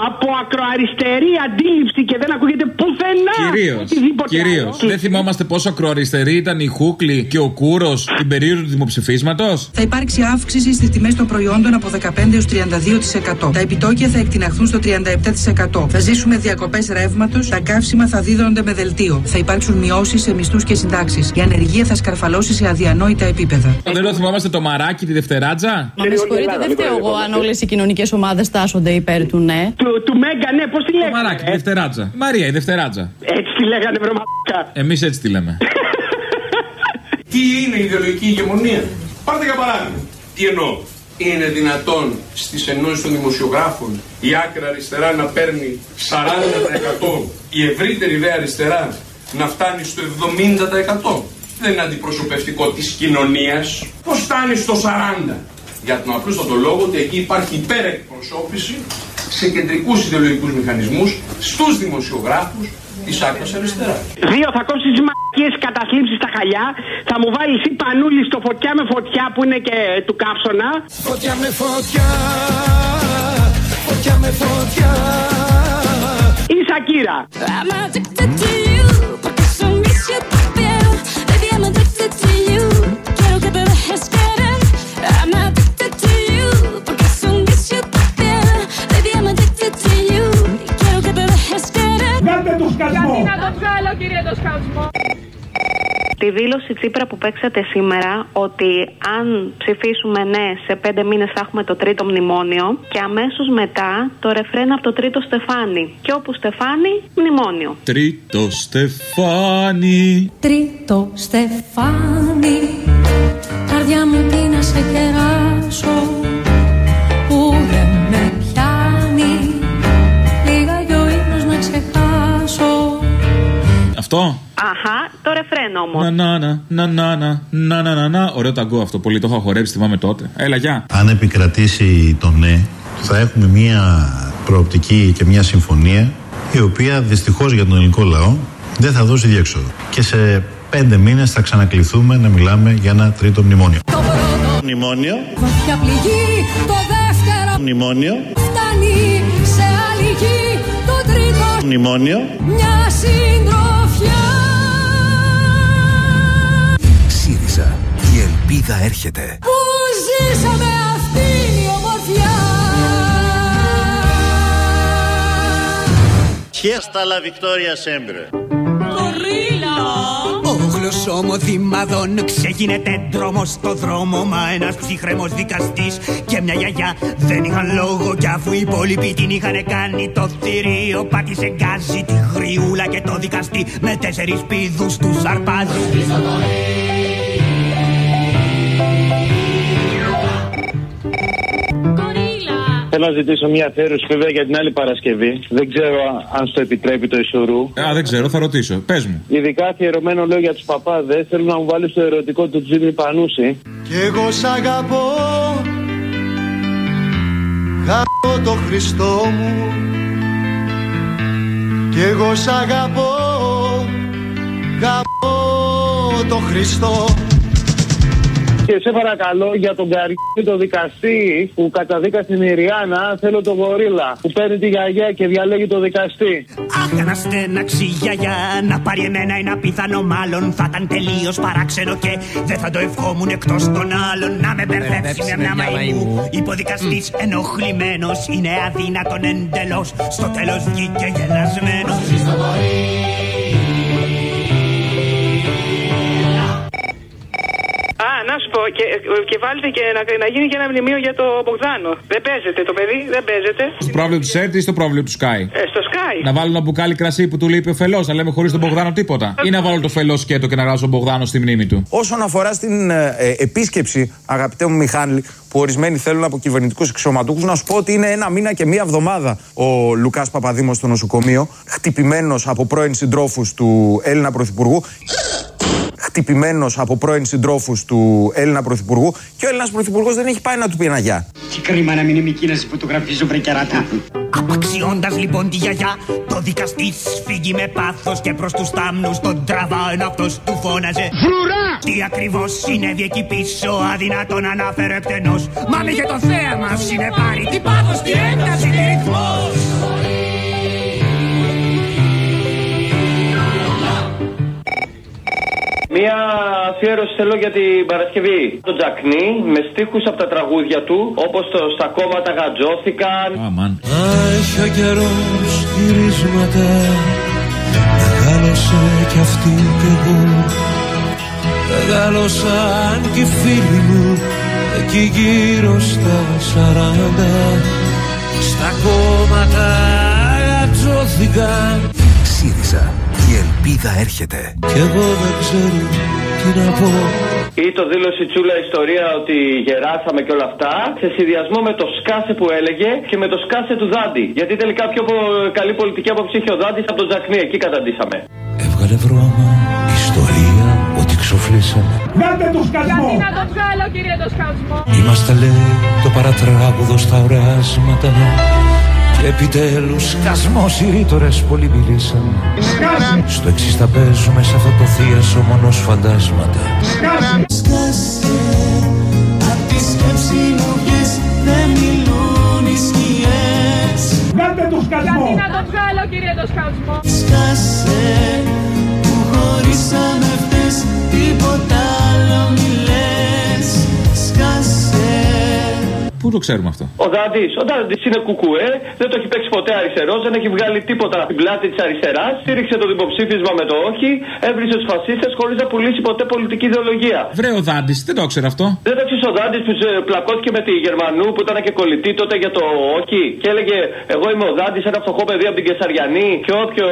από ακροαριστερή αντίληψη και δεν ακούγεται πουθενά. Κυρίως. οτιδήποτε Κυρίως. άλλο. Δεν θυμόμαστε πόσο ακροαριστερή ήταν η Χούκλη και ο Κούρος την περίοδο του δημοψηφίσματος; Θα υπάρξει αύξηση στις τιμές των προϊόντων από 15 έως 32%. Τα επιτόκια θα εκτιναχθούν στο 37%. Θα ζήσουμε διακοπές ρεύματος. Τα καύσιμα θα δίδονται με δελτίο. Θα υπάρξουν μειώσεις σε μισθούς και συντάξεις. Η ανεργία θα σκαρφαλώσεις σε αδιανόητα επίπεδα. Δεν το θυμόμαστε το μαράκι, τη Δευτεράτζα; Μα με συγχωρείτε, δεν φταίω εγώ αν όλες οι κοινωνικές ομάδες τάσσονται υπέρ του ναι. Του, του Μέγκα, ναι, πώς τη Το λέγανε; μαράκι, τη Δευτεράτζα. Η Μαρία, η Δευτεράτζα. Έτσι τη λέγανε, βρωματικά. Εμείς έτσι τη λέμε. Τι είναι η ιδεολογική ηγεμονία; Πάρτε για παράδειγμα. Τι εννοώ; Είναι δυνατόν στις ενώσεις των δημοσιογράφων η άκρα αριστερά να παίρνει 40% η ευρύτερη δε αριστερά να φτάνει στο 70%. Δεν είναι αντιπροσωπευτικό της κοινωνίας. Πώς φτάνει στο 40%. Για τον απλούστατο λόγο ότι εκεί υπάρχει υπερεκπροσώπηση σε κεντρικούς ιδεολογικούς μηχανισμούς, στους δημοσιογράφους, της άκρας αριστεράς. Δύο θα κόψεις τις μακίε καταθλίψεις στα χαλιά. Θα μου βάλεις ή πανούλη στο φωτιά με φωτιά που είναι και του καύσωνα. Φωτιά με φωτιά, φωτιά με φωτιά. Ή Σακύρα. Κάντε τους χασμό! Κάτι να το βγάλω κύριε το σκαουτσμό! Τη δήλωση Τσίπρα που παίξατε σήμερα ότι αν ψηφίσουμε ναι σε πέντε μήνες θα έχουμε το τρίτο μνημόνιο και αμέσως μετά το ρεφρέν από το τρίτο στεφάνι. Και όπου στεφάνι, μνημόνιο. Τρίτο στεφάνι. Τρίτο στεφάνι Καρδιά μου τι να σε κεράσω Που δεν με πιάνει Λίγα κι ο ύπνος να ξεχάσω Αυτό. Αχα, το ρεφρέν όμως. Να να να να να να να να να να Ωραίο ταγκό αυτό. Πολύ το είχα χορέψει, θυμάμαι τότε. Έλα, γεια. Αν επικρατήσει το ναι, θα έχουμε μια προοπτική και μια συμφωνία η οποία δυστυχώς για τον ελληνικό λαό δεν θα δώσει διέξοδο. Και σε πέντε μήνες θα ξανακληθούμε να μιλάμε για ένα τρίτο μνημόνιο. Μνημόνιο, Βαθιά πληγή το δεύτερο μνημόνιο, Φτάνει σε άλλη γη το τρίτο μνημόνιο. Μια ελπίδα έρχεται. Που ζήσαμε αυτή η ομορφιά. Fiesta la Victoria sempre. Όχλος ομοδημαδών ξεγίνεται δρόμο στο δρόμο Μα ένας ψυχρέμος δικαστής και μια γιαγιά. Δεν είχαν λόγο Κι αφού οι υπόλοιποι την είχαν κάνει το θηρίο. Πάτησε γκάζι τη γριούλα και το δικαστή Με τέσσερις πηδούς τους αρπάζουν Θέλω να ζητήσω μια αφιέρωση βέβαια για την άλλη Παρασκευή. Δεν ξέρω αν στο επιτρέπει το Ισουρού. Α, δεν ξέρω, θα ρωτήσω. Πες μου. Ειδικά αφιερωμένο λέω για τους παπάδε. Θέλω να μου βάλει το ερωτικό του Τζίμι Πανούση. Κι εγώ σ' αγαπώ Αγαπώ το Χριστό μου Κι εγώ σ' αγαπώ Αγαπώ το Χριστό Και σε παρακαλώ για τον Καριόλη το δικαστή που καταδίκα στην Ιριάννα. Θέλω το γορίλα που παίρνει τη γιαγιά και διαλέγει το δικαστή. Αχ, να στέναξει η γιαγιά να πάρει εμένα είναι απίθανο μάλλον. Θα ήταν τελείως παράξενο και δεν θα το ευχόμουν εκτός των άλλων. Να με μπερδέψει με μια μαϊμού Υποδικαστής ενοχλημένος είναι αδύνατον εντελώς. Στο τέλος βγήκε γελασμένος να σου πω, και, και βάλτε και να, να γίνει και ένα μνημείο για το Μπογδάνο. Δεν παίζεται το παιδί, δεν παίζεται. Στο πρόβλημα του ΣΕΡΤ ή στο πρόβλημα του Sky. Ε, στο Sky. Να βάλω ένα μπουκάλι κρασί που του λείπει ο φελός, να λέμε χωρίς τον Μπογδάνο τίποτα. Ή να βάλω το φελό σκέτο και να γράψω Μπογδάνο στη μνήμη του. Όσον αφορά στην ε, ε, επίσκεψη, αγαπητέ μου Μιχάλη, που ορισμένοι θέλουν από κυβερνητικούς εξωματούχου, να σου πω ότι είναι ένα μήνα και μία εβδομάδα ο Λουκάς Παπαδήμος στο νοσοκομείο, χτυπημένος από πρώην συντρόφους του Έλληνα Πρωθυπουργού. Χτυπημένος από πρώην συντρόφους του Έλληνα Πρωθυπουργού και ο Έλληνας Πρωθυπουργός δεν έχει πάει να του πει ένα γεια. Τι κρίμα να μην είμαι εκεί να σε φωτογραφίζω βρε κεράτα. Απαξιώντας λοιπόν τη γιαγιά Το δικαστή σφίγγει με πάθος Και προς τους τάμνους τον τραβάει αυτός του φώναζε. Φρουρά! Τι ακριβώς συνέβη εκεί πίσω Αδυνατό να αναφέρω εκτενώς Μα μη και το θέαμα συνεπάρει Τι πάθος, τι έκταση, τι ρυθμός Μία αφιέρωση θέλω για την Παρασκευή. Το Τζακνί με στίχους από τα τραγούδια του, όπως το Στα κόμματα γατζώθηκαν. Έχει ο καιρός γυρίσματα Μεγάλωσε κι αυτή κι εγώ Μεγάλωσαν κι οι φίλοι μου Εκεί γύρω στα σαράντα Στα κόμματα γατζώθηκαν ΣΥΡΙΖΑ. Η ελπίδα έρχεται. Κι εγώ δεν ξέρω τι να πω Ή το δήλωση Τσούλα ιστορία ότι γεράσαμε και όλα αυτά, σε συνδυασμό με το σκάσε που έλεγε και με το σκάσε του Δάντη. Γιατί τελικά πιο πο- καλή πολιτική άποψη είχε ο Δάντης από τον Τζακνί, εκεί καταντήσαμε. Έβγαλε βρώμα ιστορία ότι ξοφλήσαμε Βγάλτε το σκασμό! Γιατί να το βγάλω, κύριε το σκάτσμο. Είμαστε λέει το παρατράγουδο στα οράσματα Και Επιτέλους σκασμός οι ρήτορες πολύ μιλήσαν. Στο εξής θα παίζουμε σε αυτό το θείασο μονός φαντάσματα. Σκάσε Απ' τη σκέψη μου βγες Δεν μιλούν οι σκιές. Βγάλτε το σκασμό. Γιατί να το βγάλω κύριε το σκασμό; Σκάσε Που χωρίσαμε χτες Τίποτα άλλο μη Πού το ξέρουμε αυτό; Ο Δάντη, ο Δάντη είναι κουκουέ, δεν το έχει παίξει ποτέ αριστερός, δεν έχει βγάλει τίποτα από την πλάτη της αριστεράς. Στήριξε το δημοψήφισμα με το όχι, έβρισε τους φασίστες χωρίς να πουλήσει ποτέ πολιτική ιδεολογία. Βρε ο Δάντη, δεν το ξέρω αυτό. Δεν το ξέρει ο Δάντη που σε πλακώθηκε με τη Γερμανού που ήταν και κολλητή τότε για το όχι και έλεγε Εγώ είμαι ο Δάντη, ένα φτωχό παιδί από την Κεσαριανή και όποιο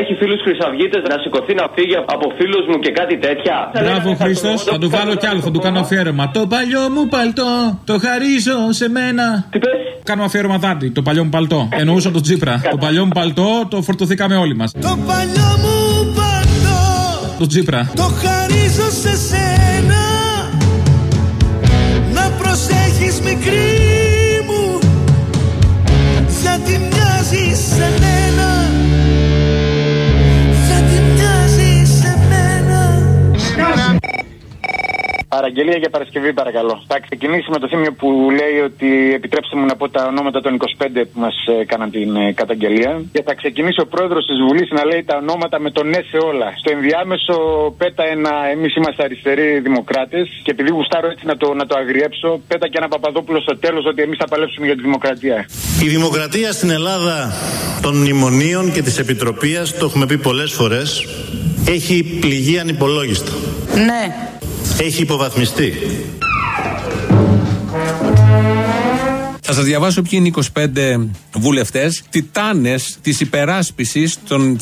έχει φίλους Χρυσαυγίτες να σηκωθεί να φύγει από φίλους μου και κάτι τέτοια. Μπράβο Χρήστος, θα του βάλω κι άλλο, θα του κάνω αφιέρωμα. Το παλιό μου παλτό, το χαρίζω σε μένα. Τι πες; Κάνω αφιέρωμα Δάντη, το παλιό μου παλτό. Εννοούσα τον Τσίπρα. Το παλιό μου παλτό το φορτωθήκαμε όλοι μας. Το παλιό μου παλτό Το Τσίπρα. Το χαρίζω σε σένα Να προσέχεις μικρή Παραγγελία για Παρασκευή, παρακαλώ. Θα ξεκινήσει με το θύμιο που λέει ότι επιτρέψτε μου να πω τα ονόματα των 25 που μας έκαναν την ε, καταγγελία. Και θα ξεκινήσει ο πρόεδρος της Βουλής να λέει τα ονόματα με το ναι σε όλα. Στο ενδιάμεσο πέτα ένα εμείς είμαστε αριστεροί δημοκράτες. Και επειδή γουστάρω έτσι να το, να το αγριέψω, πέτα και ένα Παπαδόπουλο στο τέλος ότι εμείς θα παλέψουμε για τη δημοκρατία. Η δημοκρατία στην Ελλάδα των μνημονίων και της Επιτροπίας, το έχουμε πει πολλές φορές, έχει πληγεί ανυπολόγιστα. Ναι. Έχει υποβαθμιστεί. Θα σας διαβάσω ποιοι είναι οι 25 βουλευτές, τιτάνες της υπεράσπισης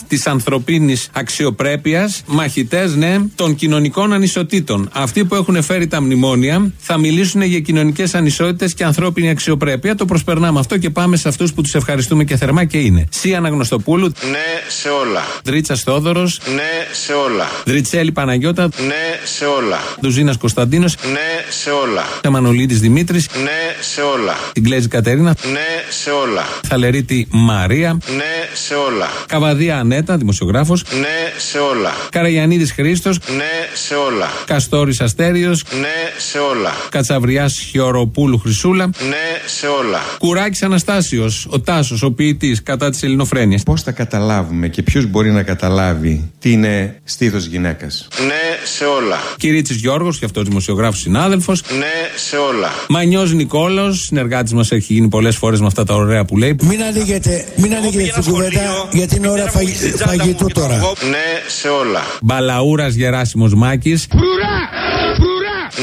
της ανθρωπίνης αξιοπρέπειας, μαχητές, ναι, των κοινωνικών ανισοτήτων. Αυτοί που έχουν φέρει τα μνημόνια θα μιλήσουν για κοινωνικές ανισότητες και ανθρώπινη αξιοπρέπεια. Το προσπερνάμε αυτό και πάμε σε αυτούς που τους ευχαριστούμε και θερμά και είναι. Σία Αναγνωστοπούλου, Ναι σε όλα. Δρίτσα Θόδωρος, Ναι σε όλα. Δριτσέλη Παναγιώτα, Ναι σε όλα. Δουζίνα Κωνσταντίνος, Ναι σε όλα. Εμμανουλίδη Δημήτρης, Ναι σε όλα. την Κλέζη Κατερίνα, Ναι σε όλα. Θαλερίτη Μαρία, Ναι σε όλα. Καβαδία Ανέτα, δημοσιογράφος, Ναι σε όλα. Καραγιανίδης Χρήστος, Ναι σε όλα. Καστόρης Αστέριος, Ναι σε όλα. Κατσαβριάς Χιοροπούλου Χρυσούλα, Ναι σε όλα. Κουράκης Αναστάσιος, ο Τάσος, ο ποιητής κατά της ελληνοφρένειας. Πώς θα καταλάβουμε και ποιος μπορεί να καταλάβει τι είναι στήθος γυναίκας; Ναι σε όλα. Κυρίτσι Γιώργος, και αυτό δημοσιογράφος συνάδελφος. Ναι σε όλα. Μανιός Νικόλο, συνεργάτης μα έχει γίνει πολλές φορές με αυτά τα ωραία που λέει. Μην ανοίγετε, μην ανοίγετε την κουβέντα γιατί είναι ώρα φαγη- φαγητού τώρα. Ναι σε όλα. Μπαλαούρας Γεράσιμος Μάκης.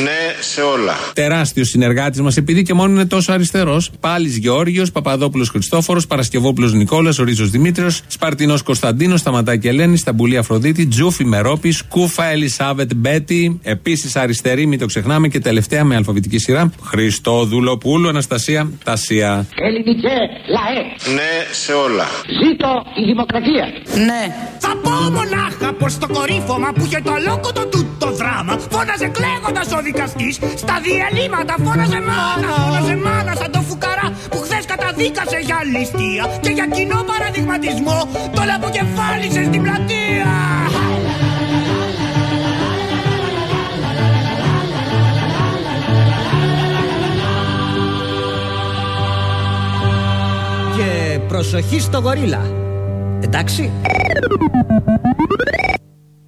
Ναι σε όλα. Τεράστιος συνεργάτης μας, επειδή και μόνο είναι τόσο αριστερός. Πάλι Γεώργιος, Παπαδόπουλος Χριστόφορος, Παρασκευόπουλος Νικόλας, ο Ρίζο Δημήτριος, Σπαρτινός Κωνσταντίνος, Σταματάκη Ελένης, Σταμπουλή Αφροδίτη, Τζούφι Μερόπης, Κούφα Ελισάβετ Μπέτη, επίσης αριστερή, μην το ξεχνάμε και τελευταία με αλφαβητική σειρά, Χριστόδουλοπούλου Αναστασία Τασία. Ελληνικέ λαέ. Ναι σε όλα. Ζήτω η δημοκρατία. Ναι. Θα πω μονάχα πως το κορύφωμα που είχε το αλόκοτο του το δράμα Φώναζε κλαίγοντας ο δικαστής Στα διαλύματα φώναζε μάνα Φώναζε μάνα σαν το φουκαρά Που χθες καταδίκασε για ληστεία Και για κοινό παραδειγματισμό Το λαποκεφάλισε στην πλατεία Και προσοχή στο γορίλα. Εντάξει.